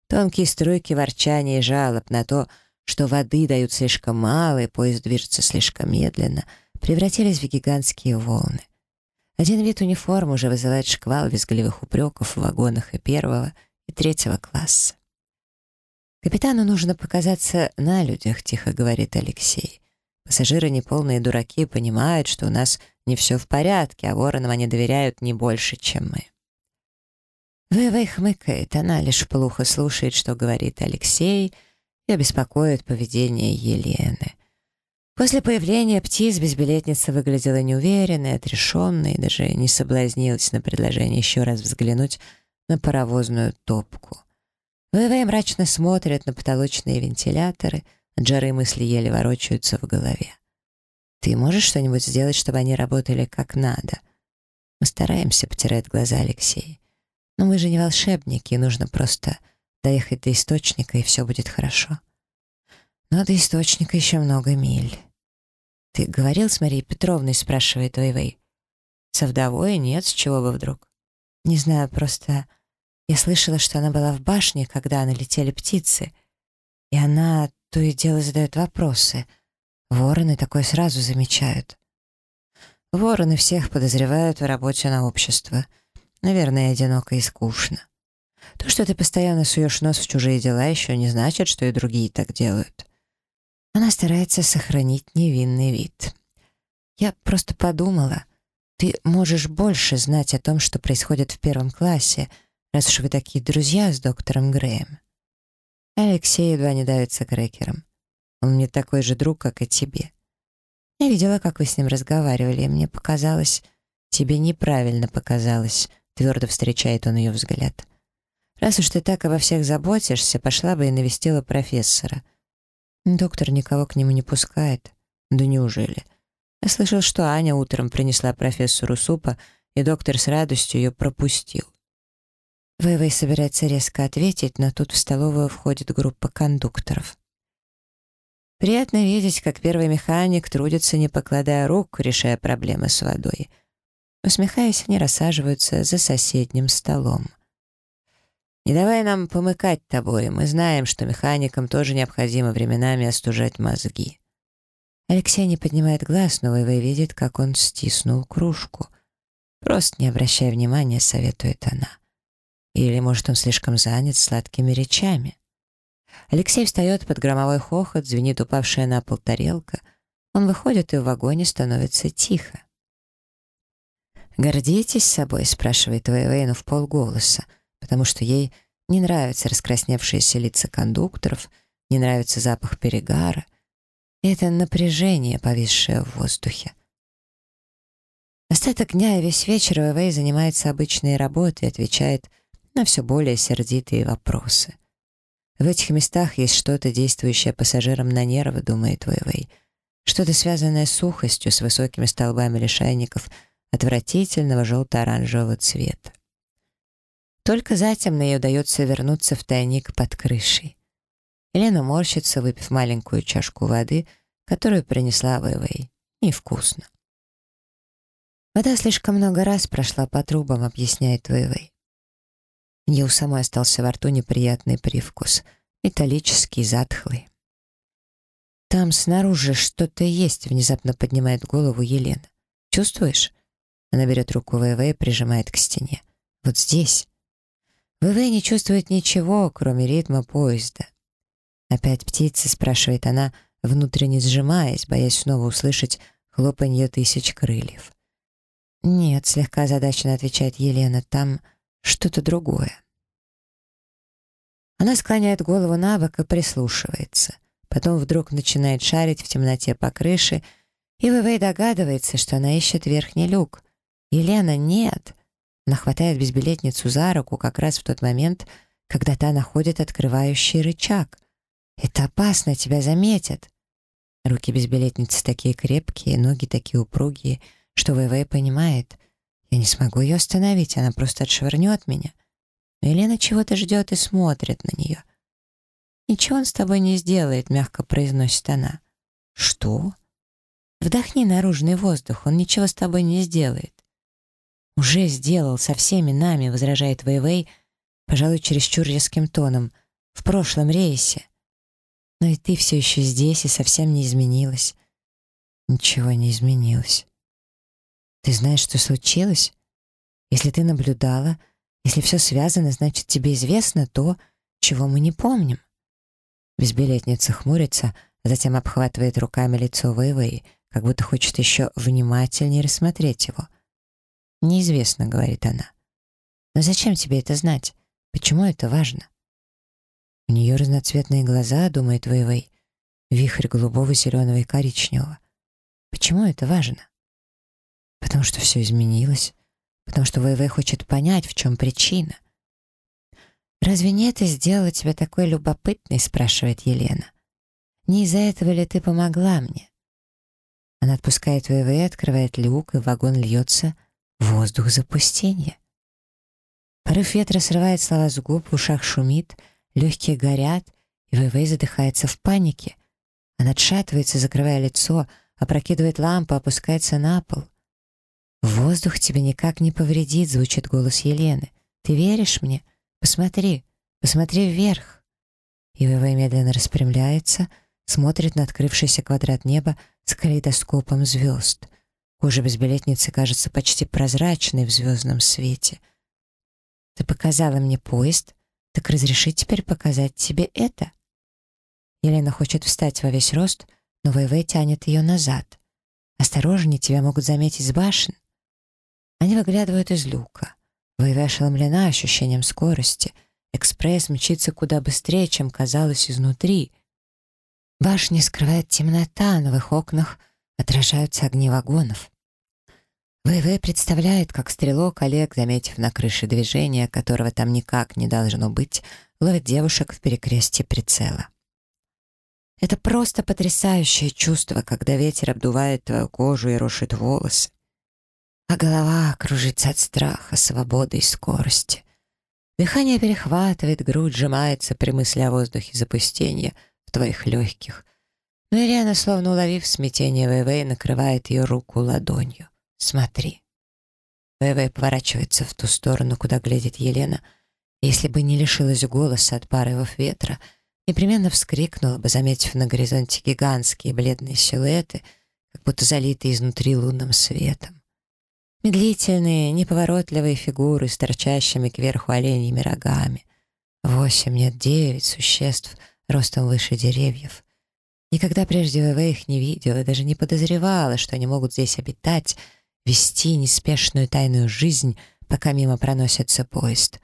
Тонкие струйки ворчания и жалоб на то, что воды дают слишком мало и поезд движется слишком медленно, превратились в гигантские волны. Один вид униформ уже вызывает шквал визгливых упреков в вагонах и первого, и третьего класса. «Капитану нужно показаться на людях», — тихо говорит Алексей. Пассажиры неполные дураки понимают, что у нас не все в порядке, а воронам они доверяют не больше, чем мы. Вэвэй хмыкает, она лишь плохо слушает, что говорит Алексей, и обеспокоит поведение Елены. После появления птиц безбилетница выглядела неуверенной, отрешенной, даже не соблазнилась на предложение еще раз взглянуть на паровозную топку. Вэйвэй мрачно смотрит на потолочные вентиляторы, от жары мысли еле ворочаются в голове. «Ты можешь что-нибудь сделать, чтобы они работали как надо?» «Мы стараемся», — потирает глаза Алексей. «Но мы же не волшебники, нужно просто доехать до источника, и все будет хорошо». «Но до источника еще много миль». «Ты говорил с Марией Петровной?» — спрашивает Вэйвэй. «Со вдовой? Нет, с чего бы вдруг?» «Не знаю, просто я слышала, что она была в башне, когда налетели птицы, и она то и дело задает вопросы. Вороны такое сразу замечают». «Вороны всех подозревают в работе на общество. Наверное, одиноко и скучно. То, что ты постоянно суешь нос в чужие дела, еще не значит, что и другие так делают». Она старается сохранить невинный вид. Я просто подумала, ты можешь больше знать о том, что происходит в первом классе, раз уж вы такие друзья с доктором Греем. Алексей едва не давится крекером. Он мне такой же друг, как и тебе. Я видела, как вы с ним разговаривали, и мне показалось... Тебе неправильно показалось, твердо встречает он ее взгляд. Раз уж ты так обо всех заботишься, пошла бы и навестила профессора — Доктор никого к нему не пускает. Да неужели? Я слышал, что Аня утром принесла профессору супа, и доктор с радостью ее пропустил. Вэйвэй собирается резко ответить, но тут в столовую входит группа кондукторов. Приятно видеть, как первый механик трудится, не покладая рук, решая проблемы с водой. Усмехаясь, они рассаживаются за соседним столом. Не давай нам помыкать тобой, мы знаем, что механикам тоже необходимо временами остужать мозги». Алексей не поднимает глаз, но Вэйвэй видит, как он стиснул кружку. «Просто не обращай внимания», — советует она. Или, может, он слишком занят сладкими речами. Алексей встает под громовой хохот, звенит упавшая на пол тарелка. Он выходит, и в вагоне становится тихо. «Гордитесь собой?» — спрашивает Вэйвэй, но в полголоса потому что ей не нравятся раскрасневшиеся лица кондукторов, не нравится запах перегара. Это напряжение, повисшее в воздухе. Остаток дня и весь вечер Вэйвэй занимается обычной работой и отвечает на все более сердитые вопросы. В этих местах есть что-то, действующее пассажирам на нервы, думает Вэйвэй. Что-то связанное с сухостью, с высокими столбами лишайников отвратительного желто-оранжевого цвета. Только затем на ей удается вернуться в тайник под крышей. Елена морщится, выпив маленькую чашку воды, которую принесла Вэйвэй. Невкусно. Вода слишком много раз прошла по трубам, объясняет Вэйвэй. Мне у самой остался во рту неприятный привкус, металлический, затхлый. «Там снаружи что-то есть», — внезапно поднимает голову Елена. «Чувствуешь?» Она берет руку Вэйвэй и прижимает к стене. «Вот здесь». ВВ не чувствует ничего, кроме ритма поезда. «Опять птицы?» — спрашивает она, внутренне сжимаясь, боясь снова услышать хлопанье тысяч крыльев. «Нет», — слегка задачно отвечает Елена, — «там что-то другое». Она склоняет голову на бок и прислушивается. Потом вдруг начинает шарить в темноте по крыше, и Вэвэй догадывается, что она ищет верхний люк. «Елена, нет!» Она хватает безбилетницу за руку как раз в тот момент, когда та находит открывающий рычаг. «Это опасно, тебя заметят!» Руки безбилетницы такие крепкие, ноги такие упругие, что ВВ понимает. Я не смогу ее остановить, она просто отшвырнет меня. Но Елена чего-то ждет и смотрит на нее. «Ничего он с тобой не сделает», — мягко произносит она. «Что?» «Вдохни наружный воздух, он ничего с тобой не сделает». «Уже сделал со всеми нами», — возражает Вэйвэй, пожалуй, чересчур резким тоном, «в прошлом рейсе». «Но и ты все еще здесь и совсем не изменилась». «Ничего не изменилось». «Ты знаешь, что случилось? Если ты наблюдала, если все связано, значит, тебе известно то, чего мы не помним». Безбилетница хмурится, а затем обхватывает руками лицо Вэйвэй, как будто хочет еще внимательнее рассмотреть его — «Неизвестно», — говорит она. «Но зачем тебе это знать? Почему это важно?» У нее разноцветные глаза, думает Вэйвэй, вихрь голубого, зеленого и коричневого. Почему это важно? Потому что все изменилось. Потому что Вэйвэй хочет понять, в чем причина. «Разве не это сделало тебя такой любопытной?» — спрашивает Елена. «Не из-за этого ли ты помогла мне?» Она отпускает ВВ, открывает люк, и в вагон льется воздух запустения. Порыв ветра срывает слова с губ, в ушах шумит, легкие горят, и ВВ задыхается в панике. Она отшатывается, закрывая лицо, опрокидывает лампу, опускается на пол. «Воздух тебе никак не повредит», — звучит голос Елены. «Ты веришь мне? Посмотри, посмотри вверх». И медленно распрямляется, смотрит на открывшийся квадрат неба с калейдоскопом звезд. Кожа безбилетницы кажется почти прозрачной в звездном свете. «Ты показала мне поезд, так разреши теперь показать тебе это». Елена хочет встать во весь рост, но ВВ тянет ее назад. «Осторожней, тебя могут заметить с башен». Они выглядывают из люка. ВВ ошеломлена ощущением скорости. Экспресс мчится куда быстрее, чем казалось изнутри. Башни скрывает темнота, на их окнах отражаются огни вагонов. ВВ представляет, как стрелок Олег, заметив на крыше движение, которого там никак не должно быть, ловит девушек в перекрестье прицела. Это просто потрясающее чувство, когда ветер обдувает твою кожу и рушит волосы а голова кружится от страха, свободы и скорости. Дыхание перехватывает, грудь сжимается при мысли о воздухе запустения в твоих легких. Но Елена, словно уловив смятение ВВ, накрывает ее руку ладонью. «Смотри». ВВ поворачивается в ту сторону, куда глядит Елена. Если бы не лишилась голоса от порывов ветра, непременно вскрикнула бы, заметив на горизонте гигантские бледные силуэты, как будто залитые изнутри лунным светом. Медлительные, неповоротливые фигуры с торчащими кверху оленьими рогами. Восемь, нет, девять существ ростом выше деревьев. Никогда прежде ВВ их не видела, даже не подозревала, что они могут здесь обитать, вести неспешную тайную жизнь, пока мимо проносится поезд.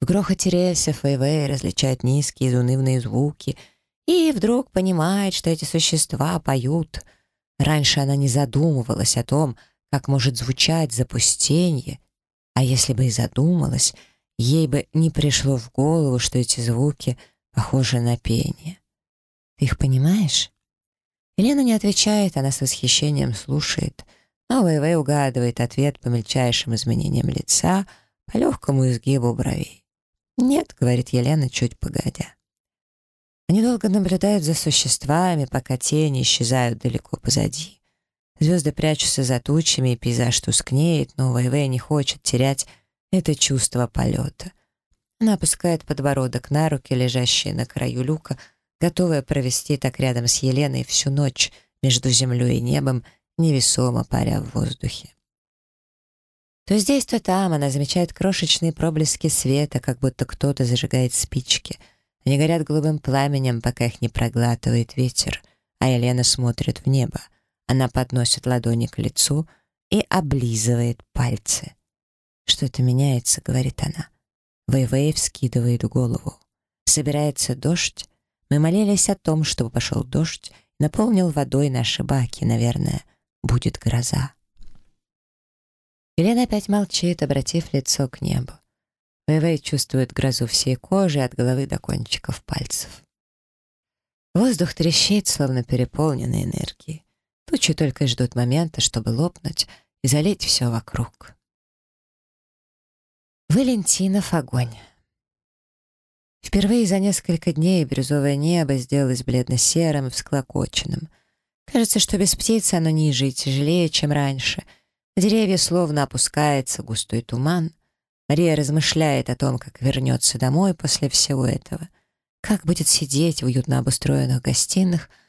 В грохоте рельсов ВВ различает низкие изунывные звуки и вдруг понимает, что эти существа поют. Раньше она не задумывалась о том, как может звучать запустение, а если бы и задумалась, ей бы не пришло в голову, что эти звуки похожи на пение. Ты их понимаешь? Елена не отвечает, она с восхищением слушает, но ВВ угадывает ответ по мельчайшим изменениям лица, по легкому изгибу бровей. «Нет», — говорит Елена, чуть погодя. Они долго наблюдают за существами, пока тени исчезают далеко позади. Звезды прячутся за тучами, пейзаж тускнеет, но Вэйвэй не хочет терять это чувство полета. Она опускает подбородок на руки, лежащие на краю люка, готовая провести так рядом с Еленой всю ночь между землей и небом, невесомо паря в воздухе. То здесь, то там она замечает крошечные проблески света, как будто кто-то зажигает спички. Они горят голубым пламенем, пока их не проглатывает ветер, а Елена смотрит в небо. Она подносит ладони к лицу и облизывает пальцы. «Что-то меняется», — говорит она. Вэйвэй вскидывает голову. Собирается дождь. Мы молились о том, чтобы пошел дождь, наполнил водой наши баки. Наверное, будет гроза. Елена опять молчит, обратив лицо к небу. Вэйвэй чувствует грозу всей кожи от головы до кончиков пальцев. Воздух трещит, словно переполненный энергией. Тучи только ждут момента, чтобы лопнуть и залить все вокруг. Валентинов огонь. Впервые за несколько дней бирюзовое небо сделалось бледно-серым и всклокоченным. Кажется, что без птицы оно ниже и тяжелее, чем раньше. На деревья словно опускается густой туман. Мария размышляет о том, как вернется домой после всего этого. Как будет сидеть в уютно обустроенных гостиных —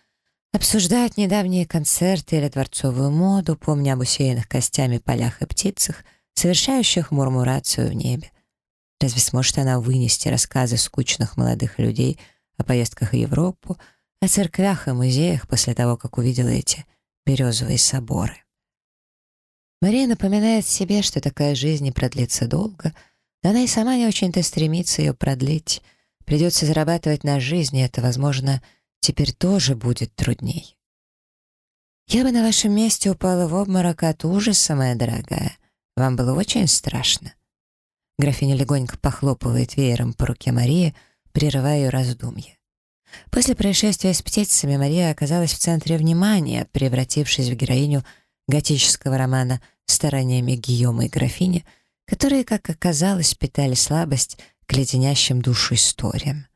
Обсуждать недавние концерты или дворцовую моду, помня об усеянных костями полях и птицах, совершающих мурмурацию в небе. Разве сможет она вынести рассказы скучных молодых людей о поездках в Европу, о церквях и музеях после того, как увидела эти березовые соборы? Мария напоминает себе, что такая жизнь не продлится долго, да она и сама не очень-то стремится ее продлить. Придется зарабатывать на жизнь, и это, возможно, теперь тоже будет трудней. Я бы на вашем месте упала в обморок от ужаса, моя дорогая. Вам было очень страшно. Графиня легонько похлопывает веером по руке Марии, прерывая ее раздумье. После происшествия с птицами Мария оказалась в центре внимания, превратившись в героиню готического романа стараниями Гийома и графини, которые, как оказалось, питали слабость к леденящим душу историям.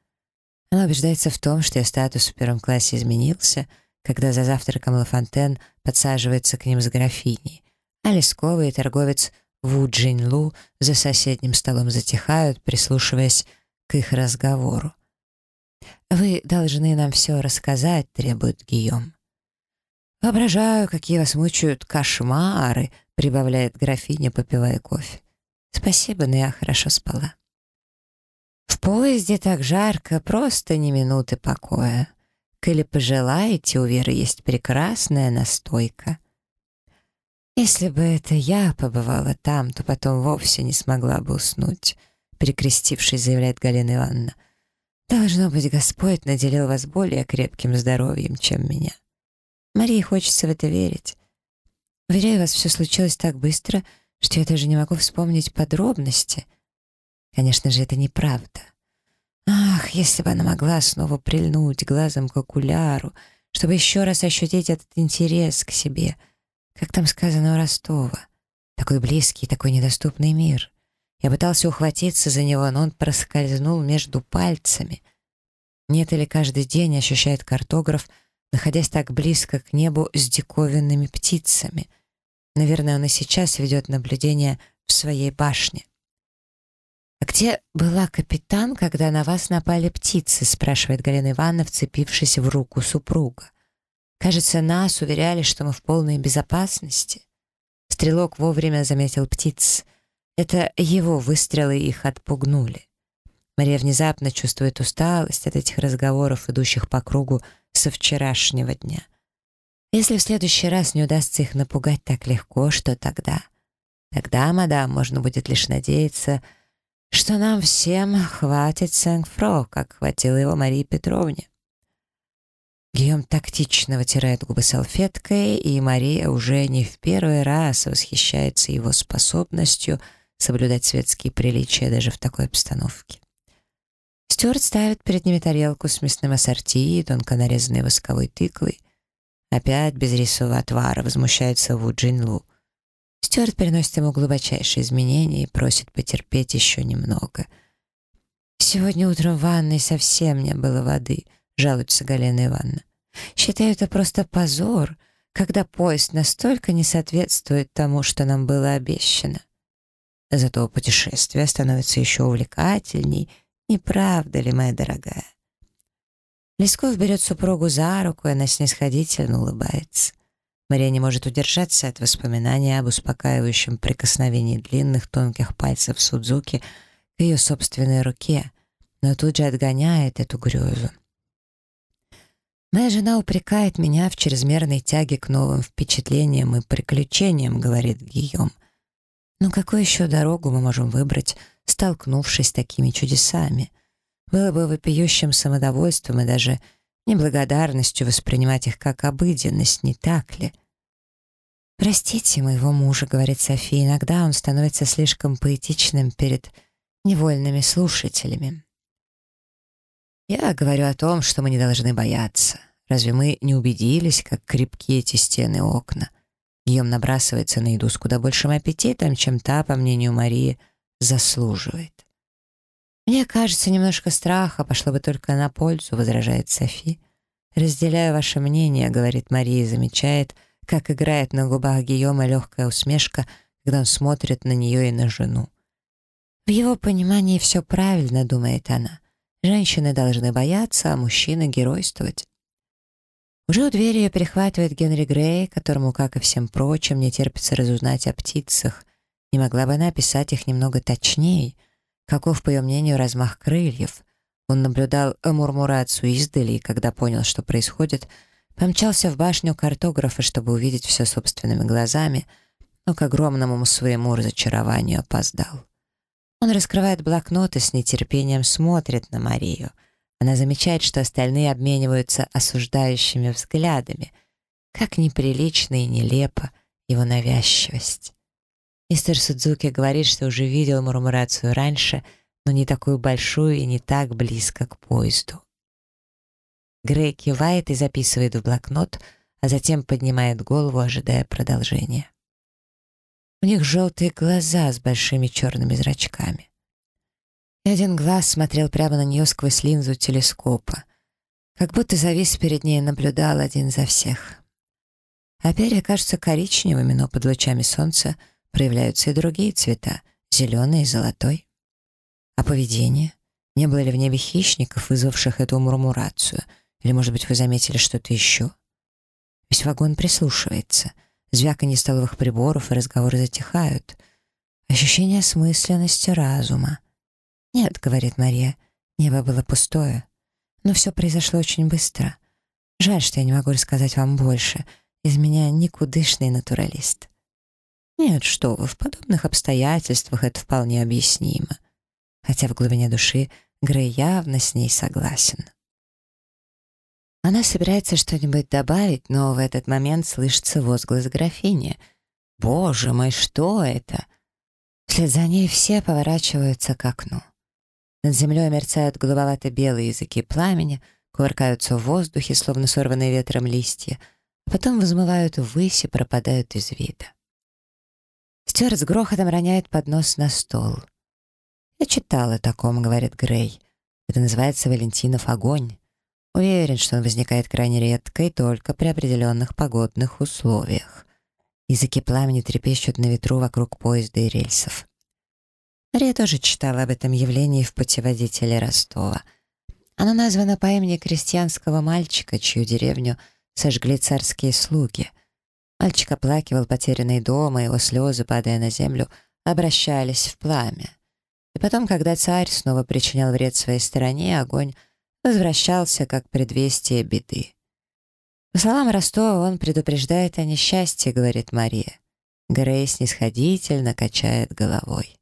Она убеждается в том, что ее статус в первом классе изменился, когда за завтраком Лафонтен подсаживается к ним с графиней, а Лескова и торговец Ву Джин Лу за соседним столом затихают, прислушиваясь к их разговору. «Вы должны нам все рассказать», — требует Гийом. «Воображаю, какие вас мучают кошмары», — прибавляет графиня, попивая кофе. «Спасибо, но я хорошо спала». В поезде так жарко, просто ни минуты покоя. Коли пожелаете, у Веры есть прекрасная настойка. Если бы это я побывала там, то потом вовсе не смогла бы уснуть, перекрестившись, заявляет Галина Ивановна. Должно быть, Господь наделил вас более крепким здоровьем, чем меня. Марии хочется в это верить. Уверяю вас, все случилось так быстро, что я даже не могу вспомнить подробности — Конечно же, это неправда. Ах, если бы она могла снова прильнуть глазом к окуляру, чтобы еще раз ощутить этот интерес к себе. Как там сказано у Ростова. Такой близкий, такой недоступный мир. Я пытался ухватиться за него, но он проскользнул между пальцами. Нет или каждый день ощущает картограф, находясь так близко к небу с диковинными птицами. Наверное, он и сейчас ведет наблюдение в своей башне. «А где была капитан, когда на вас напали птицы?» спрашивает Галина Ивановна, вцепившись в руку супруга. «Кажется, нас уверяли, что мы в полной безопасности». Стрелок вовремя заметил птиц. Это его выстрелы их отпугнули. Мария внезапно чувствует усталость от этих разговоров, идущих по кругу со вчерашнего дня. Если в следующий раз не удастся их напугать так легко, что тогда? Тогда, мадам, можно будет лишь надеяться — что нам всем хватит Сэнг-Фро, как хватило его Марии Петровне. Гийом тактично вытирает губы салфеткой, и Мария уже не в первый раз восхищается его способностью соблюдать светские приличия даже в такой обстановке. Стюарт ставит перед ними тарелку с мясным ассорти и тонко нарезанной восковой тыквой. Опять без рисового отвара возмущается Ву Джин Лу. Стюарт приносит ему глубочайшие изменения и просит потерпеть еще немного. «Сегодня утром в ванной совсем не было воды», — жалуется Галина Ивановна. «Считаю это просто позор, когда поезд настолько не соответствует тому, что нам было обещано. Зато путешествие становится еще увлекательней, не правда ли, моя дорогая?» Лесков берет супругу за руку, и она снисходительно улыбается. Мария не может удержаться от воспоминания об успокаивающем прикосновении длинных тонких пальцев Судзуки к ее собственной руке, но тут же отгоняет эту грезу. «Моя жена упрекает меня в чрезмерной тяге к новым впечатлениям и приключениям», — говорит Гийом. «Но какую еще дорогу мы можем выбрать, столкнувшись с такими чудесами? Было бы вопиющим самодовольством и даже неблагодарностью воспринимать их как обыденность, не так ли? «Простите моего мужа», — говорит София, «иногда он становится слишком поэтичным перед невольными слушателями». «Я говорю о том, что мы не должны бояться. Разве мы не убедились, как крепки эти стены окна?» Гийом набрасывается на еду с куда большим аппетитом, чем та, по мнению Марии, заслуживает. «Мне кажется, немножко страха пошло бы только на пользу», — возражает Софи. «Разделяю ваше мнение», — говорит Мария и замечает, как играет на губах Гийома легкая усмешка, когда он смотрит на нее и на жену. В его понимании все правильно, думает она. Женщины должны бояться, а мужчины — геройствовать. Уже у двери ее перехватывает Генри Грей, которому, как и всем прочим, не терпится разузнать о птицах. Не могла бы она описать их немного точнее — Каков, по ее мнению, размах крыльев? Он наблюдал мурмурацию издали, и когда понял, что происходит, помчался в башню картографа, чтобы увидеть все собственными глазами, но к огромному своему разочарованию опоздал. Он раскрывает блокнот и с нетерпением смотрит на Марию. Она замечает, что остальные обмениваются осуждающими взглядами. Как неприлично и нелепо его навязчивость. Мистер Судзуки говорит, что уже видел мурмурацию раньше, но не такую большую и не так близко к поезду. Грей кивает и записывает в блокнот, а затем поднимает голову, ожидая продолжения. У них желтые глаза с большими черными зрачками. И один глаз смотрел прямо на нее сквозь линзу телескопа, как будто завис перед ней наблюдал один за всех. А перья кажутся коричневыми, но под лучами солнца проявляются и другие цвета — зеленый и золотой. А поведение? Не было ли в небе хищников, вызвавших эту мурмурацию? Или, может быть, вы заметили что-то еще? Весь вагон прислушивается. Звяканье столовых приборов и разговоры затихают. Ощущение осмысленности разума. «Нет», — говорит Мария, — «небо было пустое. Но все произошло очень быстро. Жаль, что я не могу рассказать вам больше. Из меня никудышный натуралист». «Нет, что вы, в подобных обстоятельствах это вполне объяснимо». Хотя в глубине души Грей явно с ней согласен. Она собирается что-нибудь добавить, но в этот момент слышится возглас графини. «Боже мой, что это?» Вслед за ней все поворачиваются к окну. Над землей мерцают голубовато-белые языки пламени, кувыркаются в воздухе, словно сорванные ветром листья, а потом взмывают ввысь и пропадают из вида. Стюарт с грохотом роняет поднос на стол. «Я читал о таком», — говорит Грей. «Это называется Валентинов огонь. Уверен, что он возникает крайне редко и только при определенных погодных условиях. Языки пламени трепещут на ветру вокруг поезда и рельсов. Мария тоже читала об этом явлении в путеводителе Ростова. Оно названо по имени крестьянского мальчика, чью деревню сожгли царские слуги. Мальчик оплакивал потерянный дом, и его слезы, падая на землю, обращались в пламя. И потом, когда царь снова причинял вред своей стороне, огонь возвращался как предвестие беды. По словам Ростова, он предупреждает о несчастье, говорит Мария. Грей снисходительно качает головой.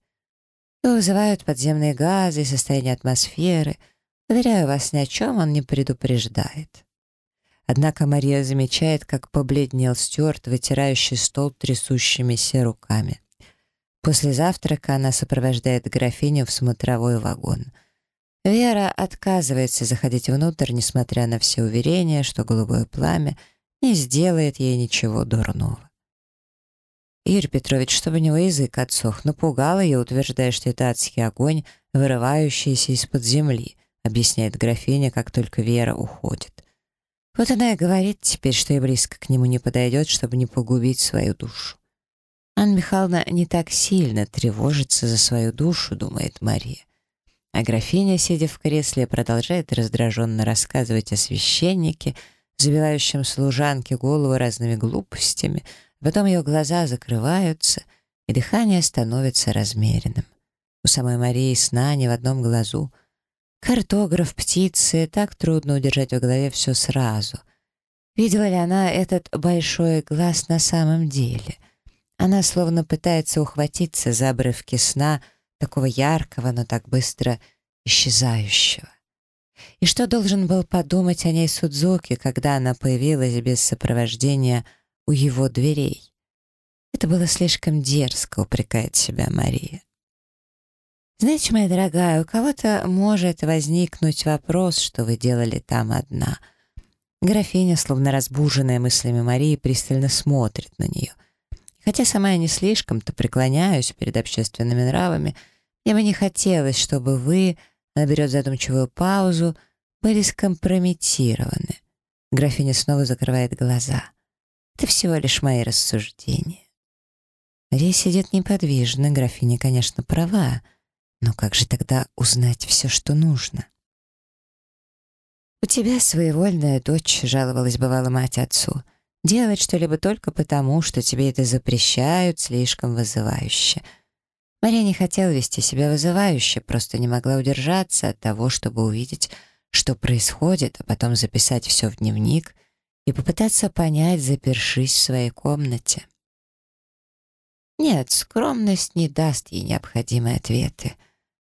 Его вызывают подземные газы и состояние атмосферы. Уверяю вас, ни о чем он не предупреждает. Однако Мария замечает, как побледнел Стюарт, вытирающий стол трясущимися руками. После завтрака она сопровождает графиню в смотровой вагон. Вера отказывается заходить внутрь, несмотря на все уверения, что голубое пламя не сделает ей ничего дурного. Юрий Петрович, чтобы у него язык отсох, напугал ее, утверждая, что это адский огонь, вырывающийся из-под земли, объясняет графиня, как только Вера уходит. Вот она и говорит теперь, что и близко к нему не подойдет, чтобы не погубить свою душу. Анна Михайловна не так сильно тревожится за свою душу, думает Мария. А графиня, сидя в кресле, продолжает раздраженно рассказывать о священнике, забивающем служанке голову разными глупостями — Потом ее глаза закрываются, и дыхание становится размеренным. У самой Марии сна ни в одном глазу. Картограф, птицы, так трудно удержать в голове все сразу. Видела ли она этот большой глаз на самом деле? Она словно пытается ухватиться за обрывки сна, такого яркого, но так быстро исчезающего. И что должен был подумать о ней Судзуки, когда она появилась без сопровождения у его дверей. Это было слишком дерзко, упрекает себя Мария. Знаете, моя дорогая, у кого-то может возникнуть вопрос, что вы делали там одна. Графиня, словно разбуженная мыслями Марии, пристально смотрит на нее. Хотя сама я не слишком-то преклоняюсь перед общественными нравами, мне бы не хотелось, чтобы вы, она берет задумчивую паузу, были скомпрометированы. Графиня снова закрывает глаза. Это всего лишь мои рассуждения. Мария сидит неподвижно, графиня, конечно, права, но как же тогда узнать все, что нужно? «У тебя своевольная дочь», — жаловалась бывала мать отцу. «Делать что-либо только потому, что тебе это запрещают, слишком вызывающе». Мария не хотела вести себя вызывающе, просто не могла удержаться от того, чтобы увидеть, что происходит, а потом записать все в дневник и попытаться понять, запершись в своей комнате. Нет, скромность не даст ей необходимые ответы.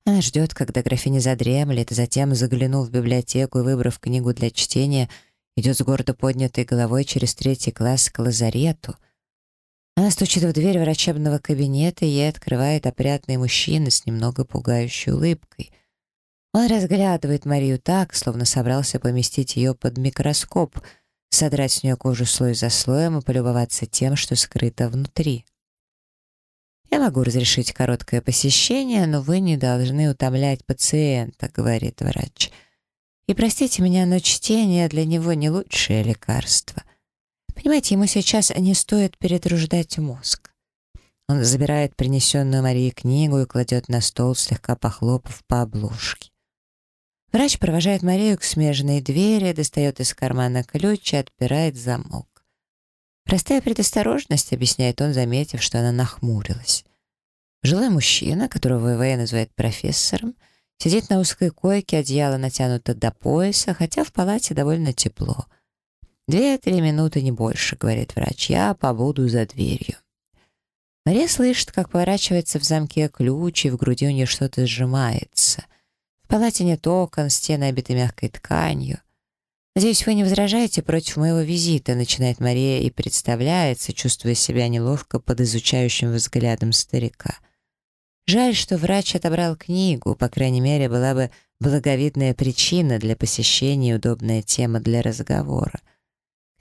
Она ждет, когда графиня задремлет, затем, заглянув в библиотеку и выбрав книгу для чтения, идет с гордо поднятой головой через третий класс к лазарету. Она стучит в дверь врачебного кабинета, и ей открывает опрятный мужчина с немного пугающей улыбкой. Он разглядывает Марию так, словно собрался поместить ее под микроскоп, содрать с нее кожу слой за слоем и полюбоваться тем, что скрыто внутри. «Я могу разрешить короткое посещение, но вы не должны утомлять пациента», — говорит врач. «И простите меня, но чтение для него не лучшее лекарство. Понимаете, ему сейчас не стоит перетруждать мозг». Он забирает принесенную Марии книгу и кладет на стол, слегка похлопав по обложке. Врач провожает Марию к смежной двери, достает из кармана ключ и отпирает замок. Простая предосторожность, объясняет он, заметив, что она нахмурилась. Жилой мужчина, которого ВВ называет профессором, сидит на узкой койке, одеяло натянуто до пояса, хотя в палате довольно тепло. «Две-три минуты, не больше», — говорит врач, — «я побуду за дверью». Мария слышит, как поворачивается в замке ключ, и в груди у нее что-то сжимается. В палате нет окон, стены обиты мягкой тканью. «Надеюсь, вы не возражаете против моего визита», — начинает Мария и представляется, чувствуя себя неловко под изучающим взглядом старика. Жаль, что врач отобрал книгу, по крайней мере, была бы благовидная причина для посещения и удобная тема для разговора.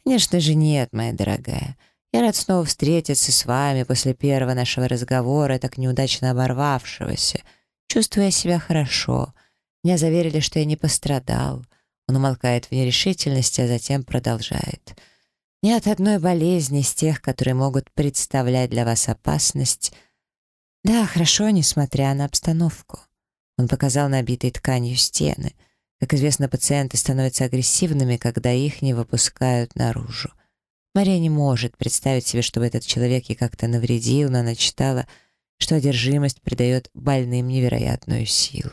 «Конечно же нет, моя дорогая. Я рад снова встретиться с вами после первого нашего разговора, так неудачно оборвавшегося. Чувствую себя хорошо. Меня заверили, что я не пострадал». Он умолкает в нерешительности, а затем продолжает. «Нет одной болезни из тех, которые могут представлять для вас опасность. Да, хорошо, несмотря на обстановку». Он показал набитые тканью стены. Как известно, пациенты становятся агрессивными, когда их не выпускают наружу. Мария не может представить себе, чтобы этот человек ей как-то навредил, но она читала, что одержимость придает больным невероятную силу.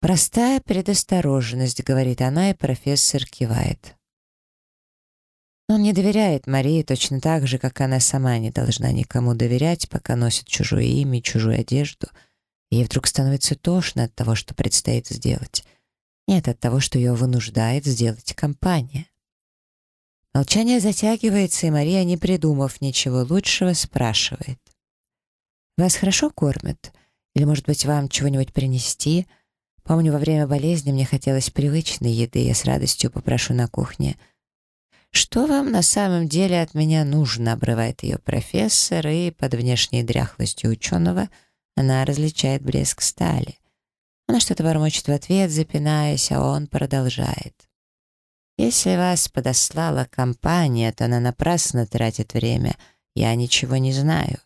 «Простая предосторожность», — говорит она, и профессор кивает. Он не доверяет Марии точно так же, как она сама не должна никому доверять, пока носит чужое имя и чужую одежду. ей вдруг становится тошно от того, что предстоит сделать. Нет, от того, что ее вынуждает сделать компания. Молчание затягивается, и Мария, не придумав ничего лучшего, спрашивает. «Вас хорошо кормят? Или, может быть, вам чего-нибудь принести?» Помню, во время болезни мне хотелось привычной еды, я с радостью попрошу на кухне. «Что вам на самом деле от меня нужно?» — обрывает ее профессор, и под внешней дряхлостью ученого она различает блеск стали. Она что-то бормочет в ответ, запинаясь, а он продолжает. «Если вас подослала компания, то она напрасно тратит время. Я ничего не знаю».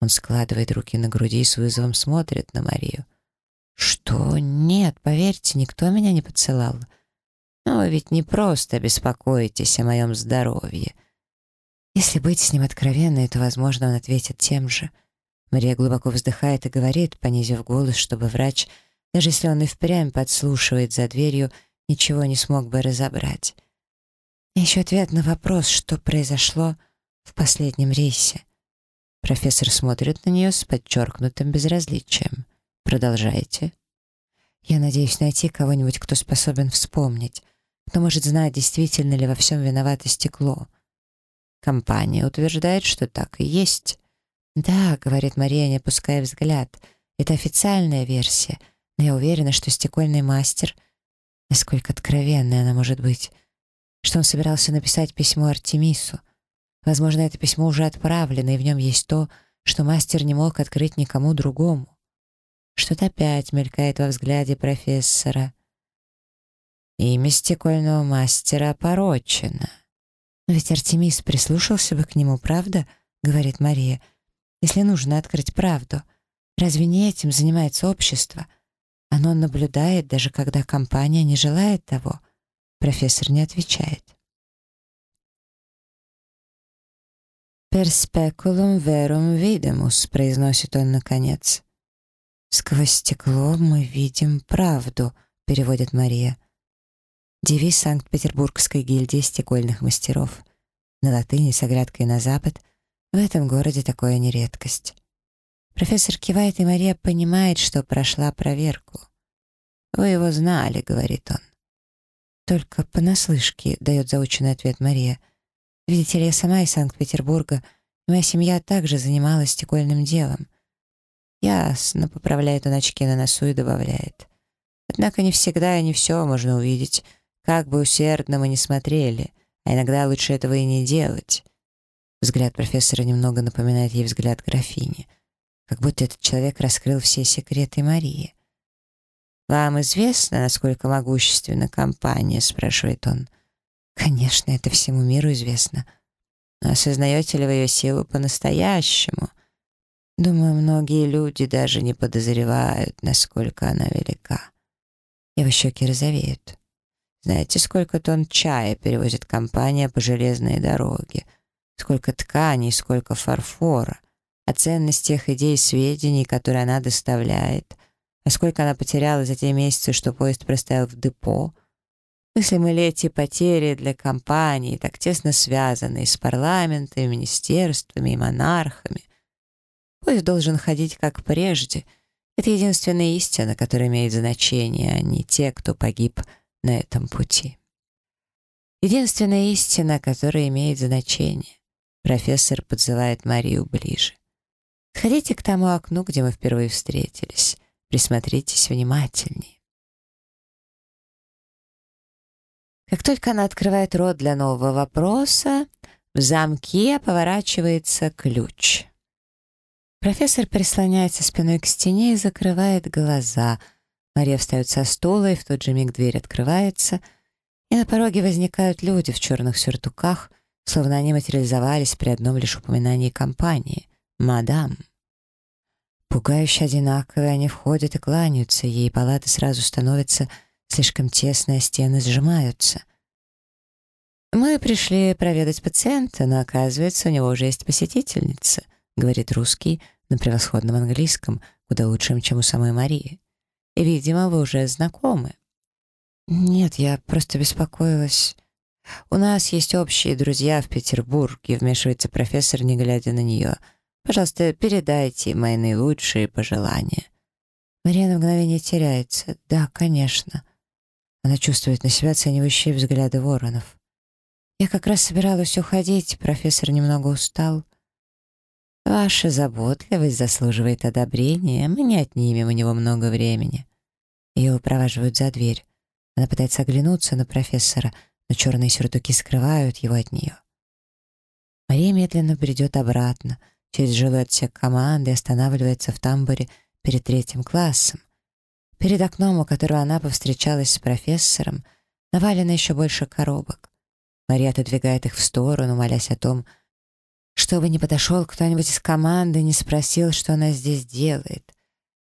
Он складывает руки на груди и с вызовом смотрит на Марию. «Что? Нет, поверьте, никто меня не поцелал. Но вы ведь не просто беспокоитесь о моем здоровье». Если быть с ним откровенной, то, возможно, он ответит тем же. Мария глубоко вздыхает и говорит, понизив голос, чтобы врач, даже если он и впрямь подслушивает за дверью, ничего не смог бы разобрать. Еще ответ на вопрос, что произошло в последнем рейсе. Профессор смотрит на нее с подчеркнутым безразличием. Продолжайте. Я надеюсь найти кого-нибудь, кто способен вспомнить, кто может знать, действительно ли во всем виновато стекло. Компания утверждает, что так и есть. «Да», — говорит Мария, не опуская взгляд, — «это официальная версия, но я уверена, что стекольный мастер, насколько откровенной она может быть, что он собирался написать письмо Артемису. Возможно, это письмо уже отправлено, и в нем есть то, что мастер не мог открыть никому другому. Что-то опять мелькает во взгляде профессора. Имя стекольного мастера опорочено. «Но ведь Артемис прислушался бы к нему, правда?» — говорит Мария. «Если нужно открыть правду, разве не этим занимается общество? Оно наблюдает, даже когда компания не желает того». Профессор не отвечает. «Перспекулум верум видимус», — произносит он наконец. «Сквозь стекло мы видим правду», — переводит Мария. Девиз Санкт-Петербургской гильдии стекольных мастеров. На латыни с оглядкой на запад. В этом городе такое не редкость. Профессор кивает, и Мария понимает, что прошла проверку. «Вы его знали», — говорит он. «Только понаслышке», — дает заученный ответ Мария. Видите ли, я сама из Санкт-Петербурга, моя семья также занималась стекольным делом. Ясно, поправляет он очки на носу и добавляет. Однако не всегда и не все можно увидеть, как бы усердно мы ни смотрели, а иногда лучше этого и не делать. Взгляд профессора немного напоминает ей взгляд графини, как будто этот человек раскрыл все секреты Марии. «Вам известно, насколько могущественна компания?» — спрашивает он. «Конечно, это всему миру известно. Но осознаете ли вы ее силу по-настоящему? Думаю, многие люди даже не подозревают, насколько она велика. Его щеки розовеют. Знаете, сколько тонн чая перевозит компания по железной дороге? Сколько тканей, сколько фарфора? А ценность тех идей и сведений, которые она доставляет — а сколько она потеряла за те месяцы, что поезд простоял в депо? Мыслим ли эти потери для компании, так тесно связанные с парламентами, министерствами и монархами? Поезд должен ходить как прежде. Это единственная истина, которая имеет значение, а не те, кто погиб на этом пути. Единственная истина, которая имеет значение. Профессор подзывает Марию ближе. Сходите к тому окну, где мы впервые встретились. Присмотритесь внимательнее. Как только она открывает рот для нового вопроса, в замке поворачивается ключ. Профессор прислоняется спиной к стене и закрывает глаза. Мария встает со стула, и в тот же миг дверь открывается, и на пороге возникают люди в черных сюртуках, словно они материализовались при одном лишь упоминании компании. «Мадам». Пугающе одинаковые они входят и кланяются, ей палаты сразу становятся слишком тесные, стены сжимаются. «Мы пришли проведать пациента, но, оказывается, у него уже есть посетительница», говорит русский на превосходном английском, куда лучшим, чем у самой Марии. «И, видимо, вы уже знакомы». «Нет, я просто беспокоилась. У нас есть общие друзья в Петербурге», вмешивается профессор, не глядя на нее — Пожалуйста, передайте мои наилучшие пожелания». Мария на мгновение теряется. «Да, конечно». Она чувствует на себя оценивающие взгляды воронов. «Я как раз собиралась уходить, профессор немного устал». «Ваша заботливость заслуживает одобрения, мы не отнимем у него много времени». Ее упроваживают за дверь. Она пытается оглянуться на профессора, но черные сюртуки скрывают его от нее. Мария медленно бредет обратно — через жилой отсек команды останавливается в тамбуре перед третьим классом. Перед окном, у которого она повстречалась с профессором, навалено еще больше коробок. Мария отодвигает их в сторону, молясь о том, чтобы не подошел кто-нибудь из команды не спросил, что она здесь делает.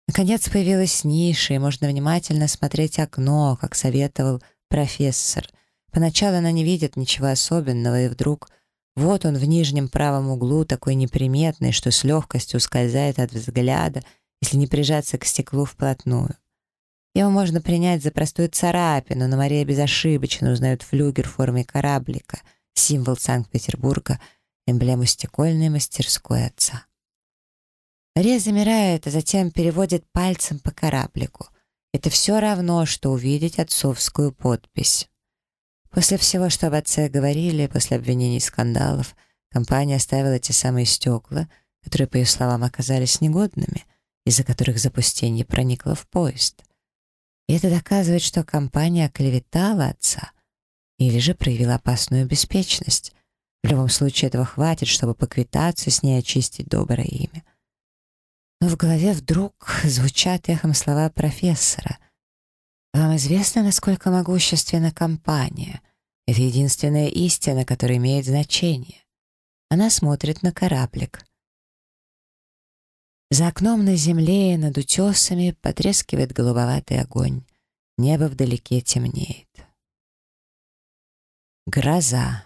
Наконец появилась ниша, и можно внимательно смотреть окно, как советовал профессор. Поначалу она не видит ничего особенного, и вдруг — вот он в нижнем правом углу, такой неприметный, что с легкостью ускользает от взгляда, если не прижаться к стеклу вплотную. Его можно принять за простую царапину, но Мария безошибочно узнает флюгер в форме кораблика, символ Санкт-Петербурга, эмблему стекольной мастерской отца. Мария замирает, а затем переводит пальцем по кораблику. Это все равно, что увидеть отцовскую подпись. После всего, что об отце говорили, после обвинений и скандалов, компания оставила те самые стекла, которые, по ее словам, оказались негодными, из-за которых запустение проникло в поезд. И это доказывает, что компания оклеветала отца или же проявила опасную беспечность. В любом случае этого хватит, чтобы поквитаться с ней очистить доброе имя. Но в голове вдруг звучат эхом слова профессора. Вам известно, насколько могущественна компания? Это единственная истина, которая имеет значение. Она смотрит на кораблик. За окном на земле над утесами потрескивает голубоватый огонь. Небо вдалеке темнеет. Гроза.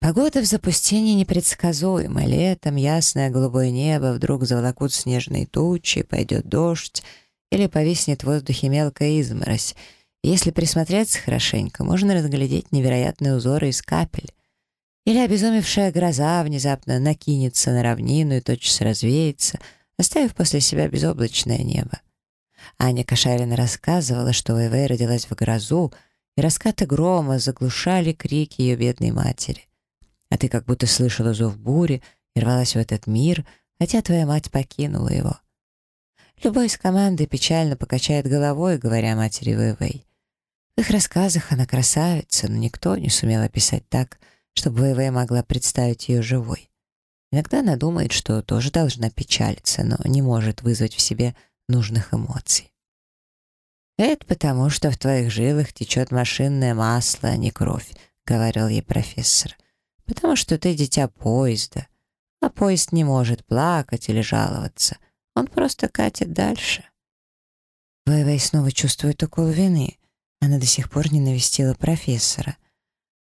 Погода в запустении непредсказуема. Летом ясное голубое небо вдруг заволокут снежные тучи, пойдет дождь, или повиснет в воздухе мелкая изморозь. Если присмотреться хорошенько, можно разглядеть невероятные узоры из капель. Или обезумевшая гроза внезапно накинется на равнину и тотчас развеется, оставив после себя безоблачное небо. Аня Кашарина рассказывала, что ВВ родилась в грозу, и раскаты грома заглушали крики ее бедной матери. А ты как будто слышала зов бури и рвалась в этот мир, хотя твоя мать покинула его. Любой из команды печально покачает головой, говоря матери Вэйвэй. В их рассказах она красавица, но никто не сумел описать так, чтобы Вэйвэй могла представить ее живой. Иногда она думает, что тоже должна печалиться, но не может вызвать в себе нужных эмоций. «Это потому, что в твоих жилах течет машинное масло, а не кровь», — говорил ей профессор. «Потому что ты дитя поезда, а поезд не может плакать или жаловаться. Он просто катит дальше». Вэйвэй снова чувствует укол вины. Она до сих пор не навестила профессора.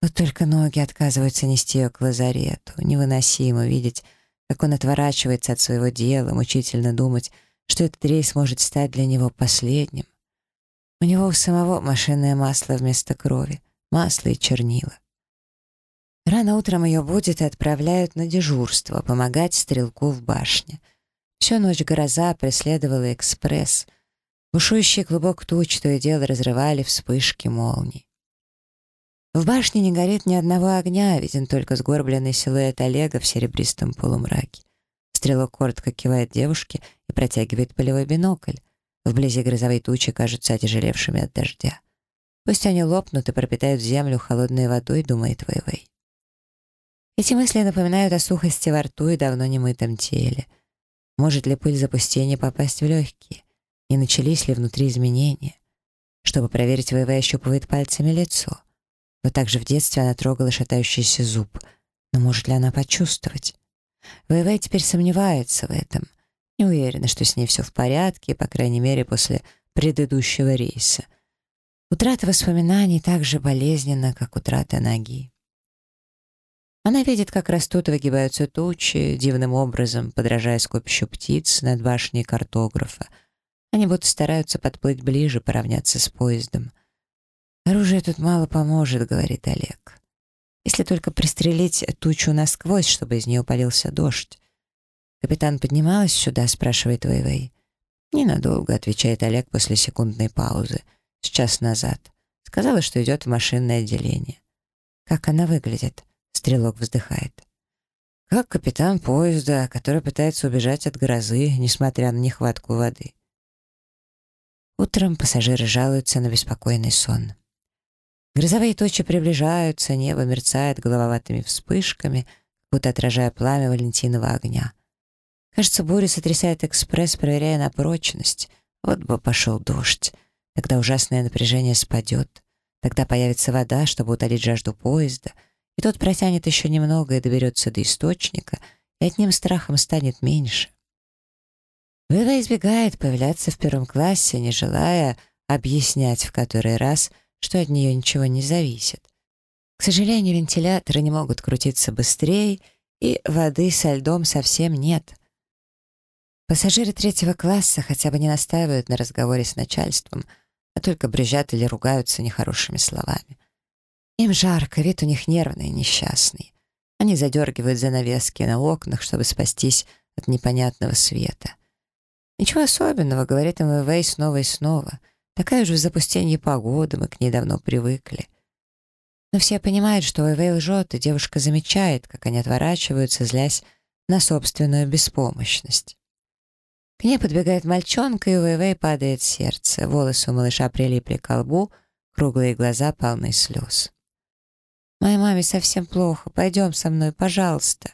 Вот только ноги отказываются нести ее к лазарету. Невыносимо видеть, как он отворачивается от своего дела, мучительно думать, что этот рейс может стать для него последним. У него у самого машинное масло вместо крови, масло и чернила. Рано утром ее будет и отправляют на дежурство, помогать стрелку в башне. Всю ночь гроза преследовала экспресс. Бушующий клубок туч то и дело разрывали вспышки молний. В башне не горит ни одного огня, виден только сгорбленный силуэт Олега в серебристом полумраке. Стрелок коротко кивает девушке и протягивает полевой бинокль. Вблизи грозовые тучи кажутся отяжелевшими от дождя. Пусть они лопнут и пропитают землю холодной водой, думает Вэйвэй. Эти мысли напоминают о сухости во рту и давно немытом теле. Может ли пыль запустения попасть в легкие? Не начались ли внутри изменения? Чтобы проверить, Вэйвэй ощупывает пальцами лицо. Вот так же в детстве она трогала шатающийся зуб. Но может ли она почувствовать? Вэйвэй теперь сомневается в этом — не уверена, что с ней все в порядке, по крайней мере, после предыдущего рейса. Утрата воспоминаний так же болезненна, как утрата ноги. Она видит, как растут и выгибаются тучи, дивным образом подражая скопищу птиц над башней картографа. Они будто стараются подплыть ближе, поравняться с поездом. «Оружие тут мало поможет», — говорит Олег. «Если только пристрелить тучу насквозь, чтобы из нее полился дождь. «Капитан поднималась сюда?» — спрашивает Вэйвэй. «Ненадолго», — отвечает Олег после секундной паузы. «С назад. Сказала, что идет в машинное отделение». «Как она выглядит?» — стрелок вздыхает. «Как капитан поезда, который пытается убежать от грозы, несмотря на нехватку воды». Утром пассажиры жалуются на беспокойный сон. Грозовые тучи приближаются, небо мерцает голововатыми вспышками, будто отражая пламя Валентинова огня. Кажется, буря сотрясает экспресс, проверяя на прочность. Вот бы пошел дождь. Тогда ужасное напряжение спадет. Тогда появится вода, чтобы утолить жажду поезда, и тот протянет еще немного и доберется до источника, и одним страхом станет меньше. Вива избегает появляться в первом классе, не желая объяснять в который раз, что от нее ничего не зависит. К сожалению, вентиляторы не могут крутиться быстрее, и воды со льдом совсем нет. Пассажиры третьего класса хотя бы не настаивают на разговоре с начальством, а только брюзжат или ругаются нехорошими словами. Им жарко, вид у них нервный несчастный. Они задергивают занавески на окнах, чтобы спастись от непонятного света. «Ничего особенного», — говорит им Эвэй снова и снова. «Такая же в запустении погода, мы к ней давно привыкли». Но все понимают, что Эвэй лжет, и девушка замечает, как они отворачиваются, злясь на собственную беспомощность. К ней подбегает мальчонка, и у Вэйвэй падает сердце. Волосы у малыша прилипли к лбу, круглые глаза полны слез. «Моей маме совсем плохо. Пойдем со мной, пожалуйста».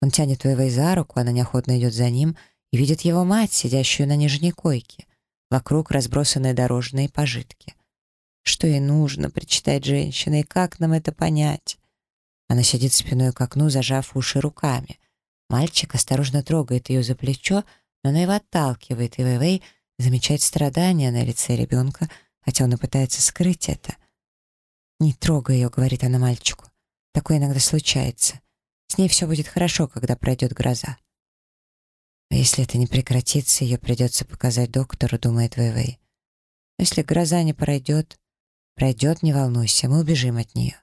Он тянет Вэйвэй за руку, она неохотно идет за ним и видит его мать, сидящую на нижней койке. Вокруг разбросаны дорожные пожитки. Что ей нужно, причитает женщина, и как нам это понять? Она сидит спиной к окну, зажав уши руками. Мальчик осторожно трогает ее за плечо, но она его отталкивает, и Вэйвэй замечает страдания на лице ребенка, хотя он и пытается скрыть это. «Не трогай ее», — говорит она мальчику. «Такое иногда случается. С ней все будет хорошо, когда пройдет гроза». А если это не прекратится, ее придется показать доктору, думает Вэйвэй. Если гроза не пройдет, пройдет, не волнуйся, мы убежим от нее.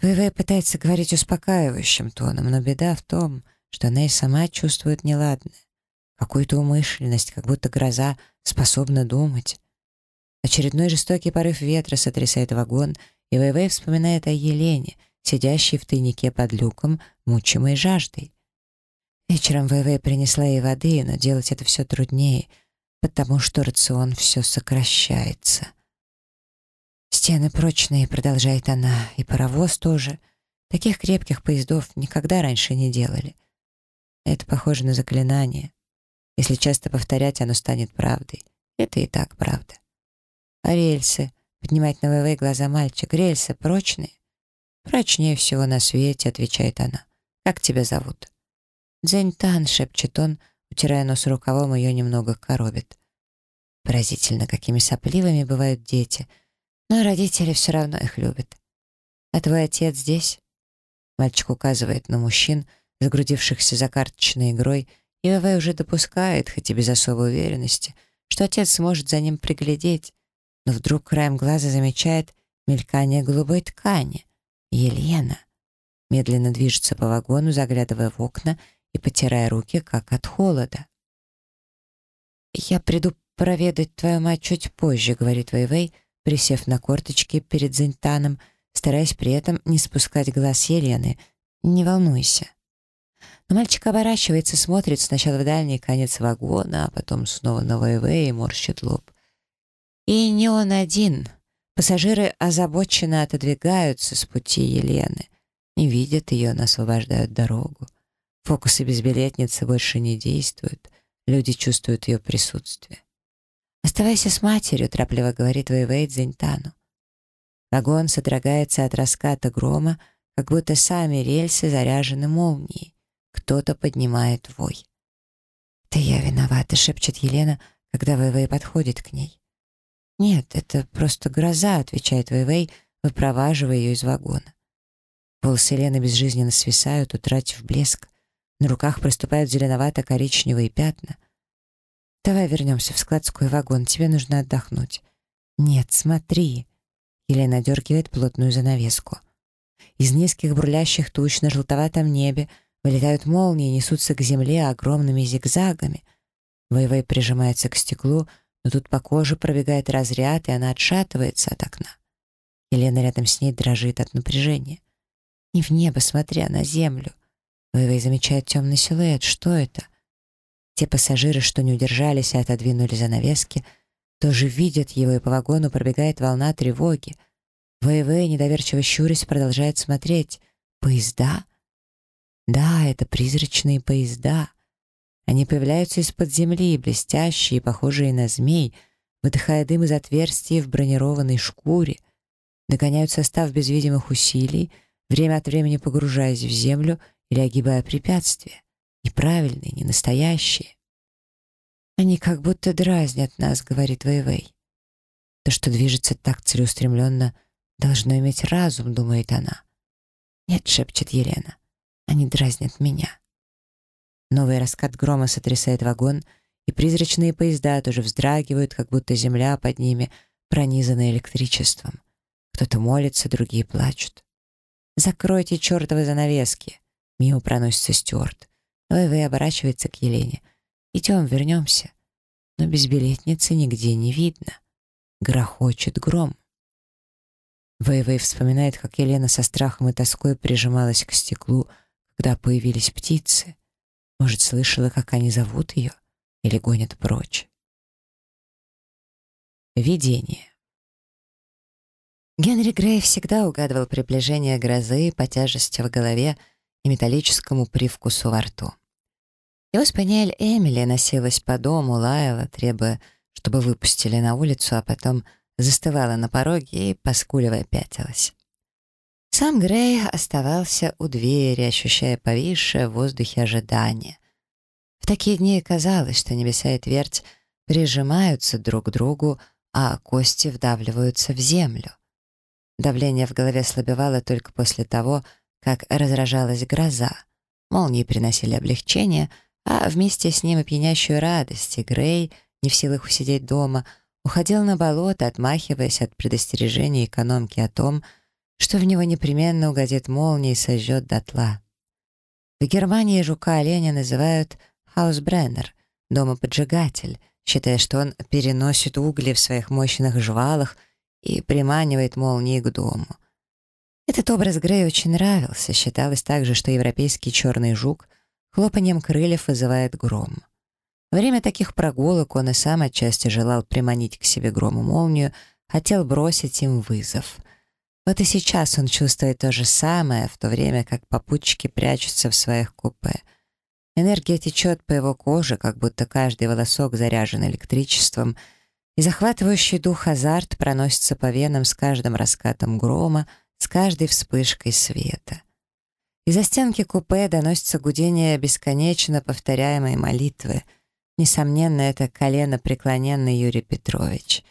Вэйвэй пытается говорить успокаивающим тоном, но беда в том, что она и сама чувствует неладное какую-то умышленность, как будто гроза способна думать. Очередной жестокий порыв ветра сотрясает вагон, и Вэйвэй вспоминает о Елене, сидящей в тайнике под люком, мучимой жаждой. Вечером Вэйвэй принесла ей воды, но делать это все труднее, потому что рацион все сокращается. «Стены прочные», — продолжает она, — «и паровоз тоже. Таких крепких поездов никогда раньше не делали. Это похоже на заклинание. Если часто повторять, оно станет правдой. Это и так правда. Рельсы? Поднимать на ВВ глаза мальчик. Рельсы прочные? Прочнее всего на свете, отвечает она. Как тебя зовут? Дзэньтан, шепчет он, утирая нос рукавом, ее немного коробит. Поразительно, какими сопливыми бывают дети. Но родители все равно их любят. А твой отец здесь? Мальчик указывает на мужчин, загрудившихся за карточной игрой, и ВВ уже допускает, хоть и без особой уверенности, что отец сможет за ним приглядеть, но вдруг краем глаза замечает мелькание голубой ткани. Елена медленно движется по вагону, заглядывая в окна и потирая руки, как от холода. «Я приду проведать твою мать чуть позже», — говорит Вэйвэй, присев на корточки перед Зинтаном, стараясь при этом не спускать глаз Елены. «Не волнуйся». Но мальчик оборачивается, смотрит сначала в дальний конец вагона, а потом снова на Вэйвэй и морщит лоб. И не он один. Пассажиры озабоченно отодвигаются с пути Елены. Не видят ее, но освобождают дорогу. Фокусы безбилетницы больше не действуют. Люди чувствуют ее присутствие. «Оставайся с матерью», — торопливо говорит Вэйвэй Дзиньтану. Вагон содрогается от раската грома, как будто сами рельсы заряжены молнией. Кто-то поднимает вой. «Это я виновата», — шепчет Елена, когда Вэйвэй подходит к ней. «Нет, это просто гроза», — отвечает Вэйвэй, выпроваживая ее из вагона. Волосы Лены безжизненно свисают, утратив блеск. На руках проступают зеленовато-коричневые пятна. «Давай вернемся в складской вагон, тебе нужно отдохнуть». «Нет, смотри». Елена дергивает плотную занавеску. Из низких бурлящих туч на желтоватом небе вылетают молнии и несутся к земле огромными зигзагами. Вэйвэй прижимается к стеклу, но тут по коже пробегает разряд, и она отшатывается от окна. Елена рядом с ней дрожит от напряжения. Не в небо, смотря на землю. Вэйвэй замечает темный силуэт. Что это? Те пассажиры, что не удержались и отодвинули занавески, тоже видят его, и по вагону пробегает волна тревоги. Вэйвэй, недоверчиво щурясь, продолжает смотреть. Поезда? Да, это призрачные поезда. Они появляются из-под земли, блестящие, похожие на змей, выдыхая дым из отверстий в бронированной шкуре, догоняют состав без видимых усилий, время от времени погружаясь в землю или огибая препятствия. Неправильные, не настоящие. «Они как будто дразнят нас», — говорит Вэйвэй. «То, что движется так целеустремленно, должно иметь разум», — думает она. «Нет», — шепчет Елена, — «они дразнят меня». Новый раскат грома сотрясает вагон, и призрачные поезда тоже вздрагивают, как будто земля под ними пронизана электричеством. Кто-то молится, другие плачут. «Закройте чертовы занавески!» Мимо проносится Стюарт. Вэйвэй оборачивается к Елене. «Идем, вернемся». Но без билетницы нигде не видно. Грохочет гром. Вэйвэй вспоминает, как Елена со страхом и тоской прижималась к стеклу, когда появились птицы. Может, слышала, как они зовут ее или гонят прочь. Видение. Генри Грей всегда угадывал приближение грозы по тяжести в голове и металлическому привкусу во рту. Его спаниель Эмили носилась по дому, лаяла, требуя, чтобы выпустили на улицу, а потом застывала на пороге и, поскуливая, пятилась. Сам Грей оставался у двери, ощущая повисшее в воздухе ожидание. В такие дни казалось, что небеса и твердь прижимаются друг к другу, а кости вдавливаются в землю. Давление в голове слабевало только после того, как разражалась гроза. Молнии приносили облегчение, а вместе с ним и пьянящую радость, и Грей, не в силах усидеть дома, уходил на болото, отмахиваясь от предостережения экономки о том, что в него непременно угодит молния и сожжет дотла. В Германии жука-оленя называют «хаусбреннер» — «домоподжигатель», считая, что он переносит угли в своих мощных жвалах и приманивает молнии к дому. Этот образ Грей очень нравился, считалось также, что европейский черный жук хлопанием крыльев вызывает гром. Время таких прогулок он и сам отчасти желал приманить к себе грому молнию, хотел бросить им вызов. Вот и сейчас он чувствует то же самое, в то время как попутчики прячутся в своих купе. Энергия течет по его коже, как будто каждый волосок заряжен электричеством, и захватывающий дух азарт проносится по венам с каждым раскатом грома, с каждой вспышкой света. Из-за стенки купе доносится гудение бесконечно повторяемой молитвы. Несомненно, это колено преклоненный Юрий Петрович.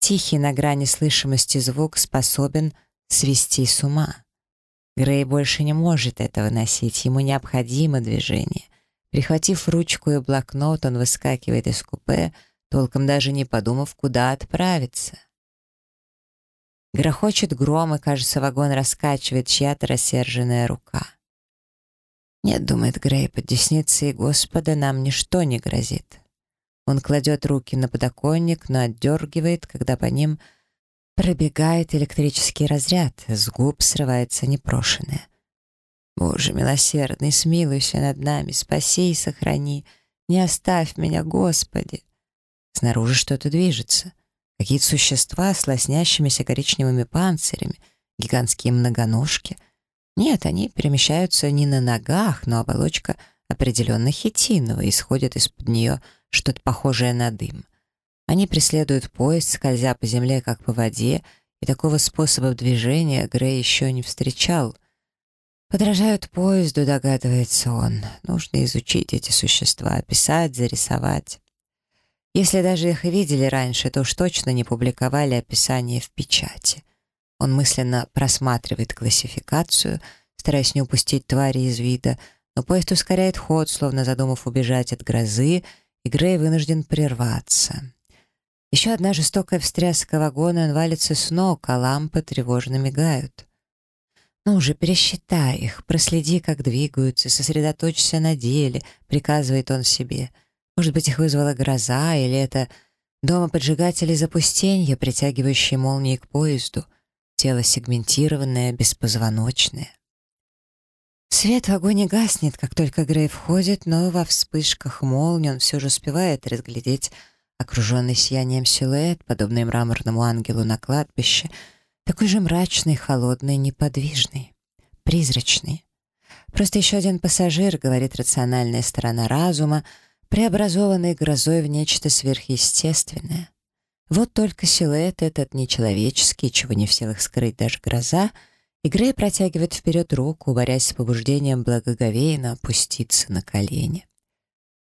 Тихий на грани слышимости звук способен свести с ума. Грей больше не может этого носить, ему необходимо движение. Прихватив ручку и блокнот, он выскакивает из купе, толком даже не подумав, куда отправиться. Грохочет гром, и, кажется, вагон раскачивает чья-то рассерженная рука. «Нет», — думает Грей, — «под десницей Господа нам ничто не грозит». Он кладет руки на подоконник, но отдергивает, когда по ним пробегает электрический разряд, с губ срывается непрошенное. «Боже милосердный, смилуйся над нами, спаси и сохрани, не оставь меня, Господи!» Снаружи что-то движется. Какие-то существа с лоснящимися коричневыми панцирями, гигантские многоножки. Нет, они перемещаются не на ногах, но оболочка определенно хитиновая, исходит из-под нее что-то похожее на дым. Они преследуют поезд, скользя по земле, как по воде, и такого способа движения Грей еще не встречал. Подражают поезду, догадывается он. Нужно изучить эти существа, описать, зарисовать. Если даже их видели раньше, то уж точно не публиковали описание в печати. Он мысленно просматривает классификацию, стараясь не упустить твари из вида, но поезд ускоряет ход, словно задумав убежать от грозы, и Грей вынужден прерваться. Еще одна жестокая встряска вагона, он валится с ног, а лампы тревожно мигают. «Ну уже пересчитай их, проследи, как двигаются, сосредоточься на деле», — приказывает он себе — может быть, их вызвала гроза, или это дома поджигатели запустенья, притягивающие молнии к поезду, тело сегментированное, беспозвоночное. Свет в вагоне гаснет, как только Грей входит, но во вспышках молнии он все же успевает разглядеть окруженный сиянием силуэт, подобный мраморному ангелу на кладбище, такой же мрачный, холодный, неподвижный, призрачный. Просто еще один пассажир, говорит рациональная сторона разума, преобразованный грозой в нечто сверхъестественное. Вот только силуэт этот нечеловеческий, чего не в силах скрыть даже гроза, и Грей протягивает вперед руку, борясь с побуждением благоговейно опуститься на колени.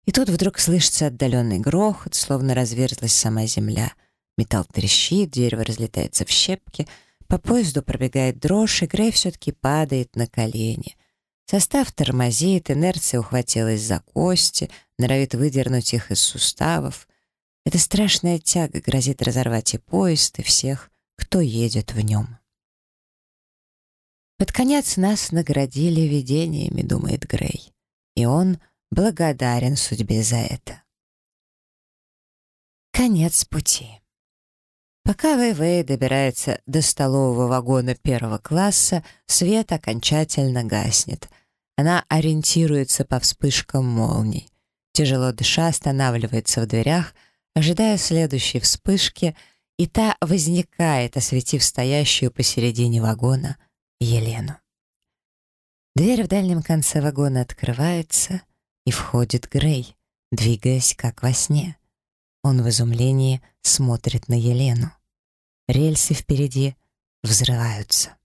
И тут вдруг слышится отдаленный грохот, словно разверзлась сама земля. Металл трещит, дерево разлетается в щепки, по поезду пробегает дрожь, и Грей все-таки падает на колени — Состав тормозит, инерция ухватилась за кости, норовит выдернуть их из суставов. Эта страшная тяга грозит разорвать и поезд, и всех, кто едет в нем. Под конец нас наградили видениями, думает Грей, и он благодарен судьбе за это. Конец пути. Пока Вэйвэй добирается до столового вагона первого класса, свет окончательно гаснет. Она ориентируется по вспышкам молний. Тяжело дыша останавливается в дверях, ожидая следующей вспышки, и та возникает, осветив стоящую посередине вагона Елену. Дверь в дальнем конце вагона открывается, и входит Грей, двигаясь как во сне. Он в изумлении смотрит на Елену. Рельсы впереди взрываются.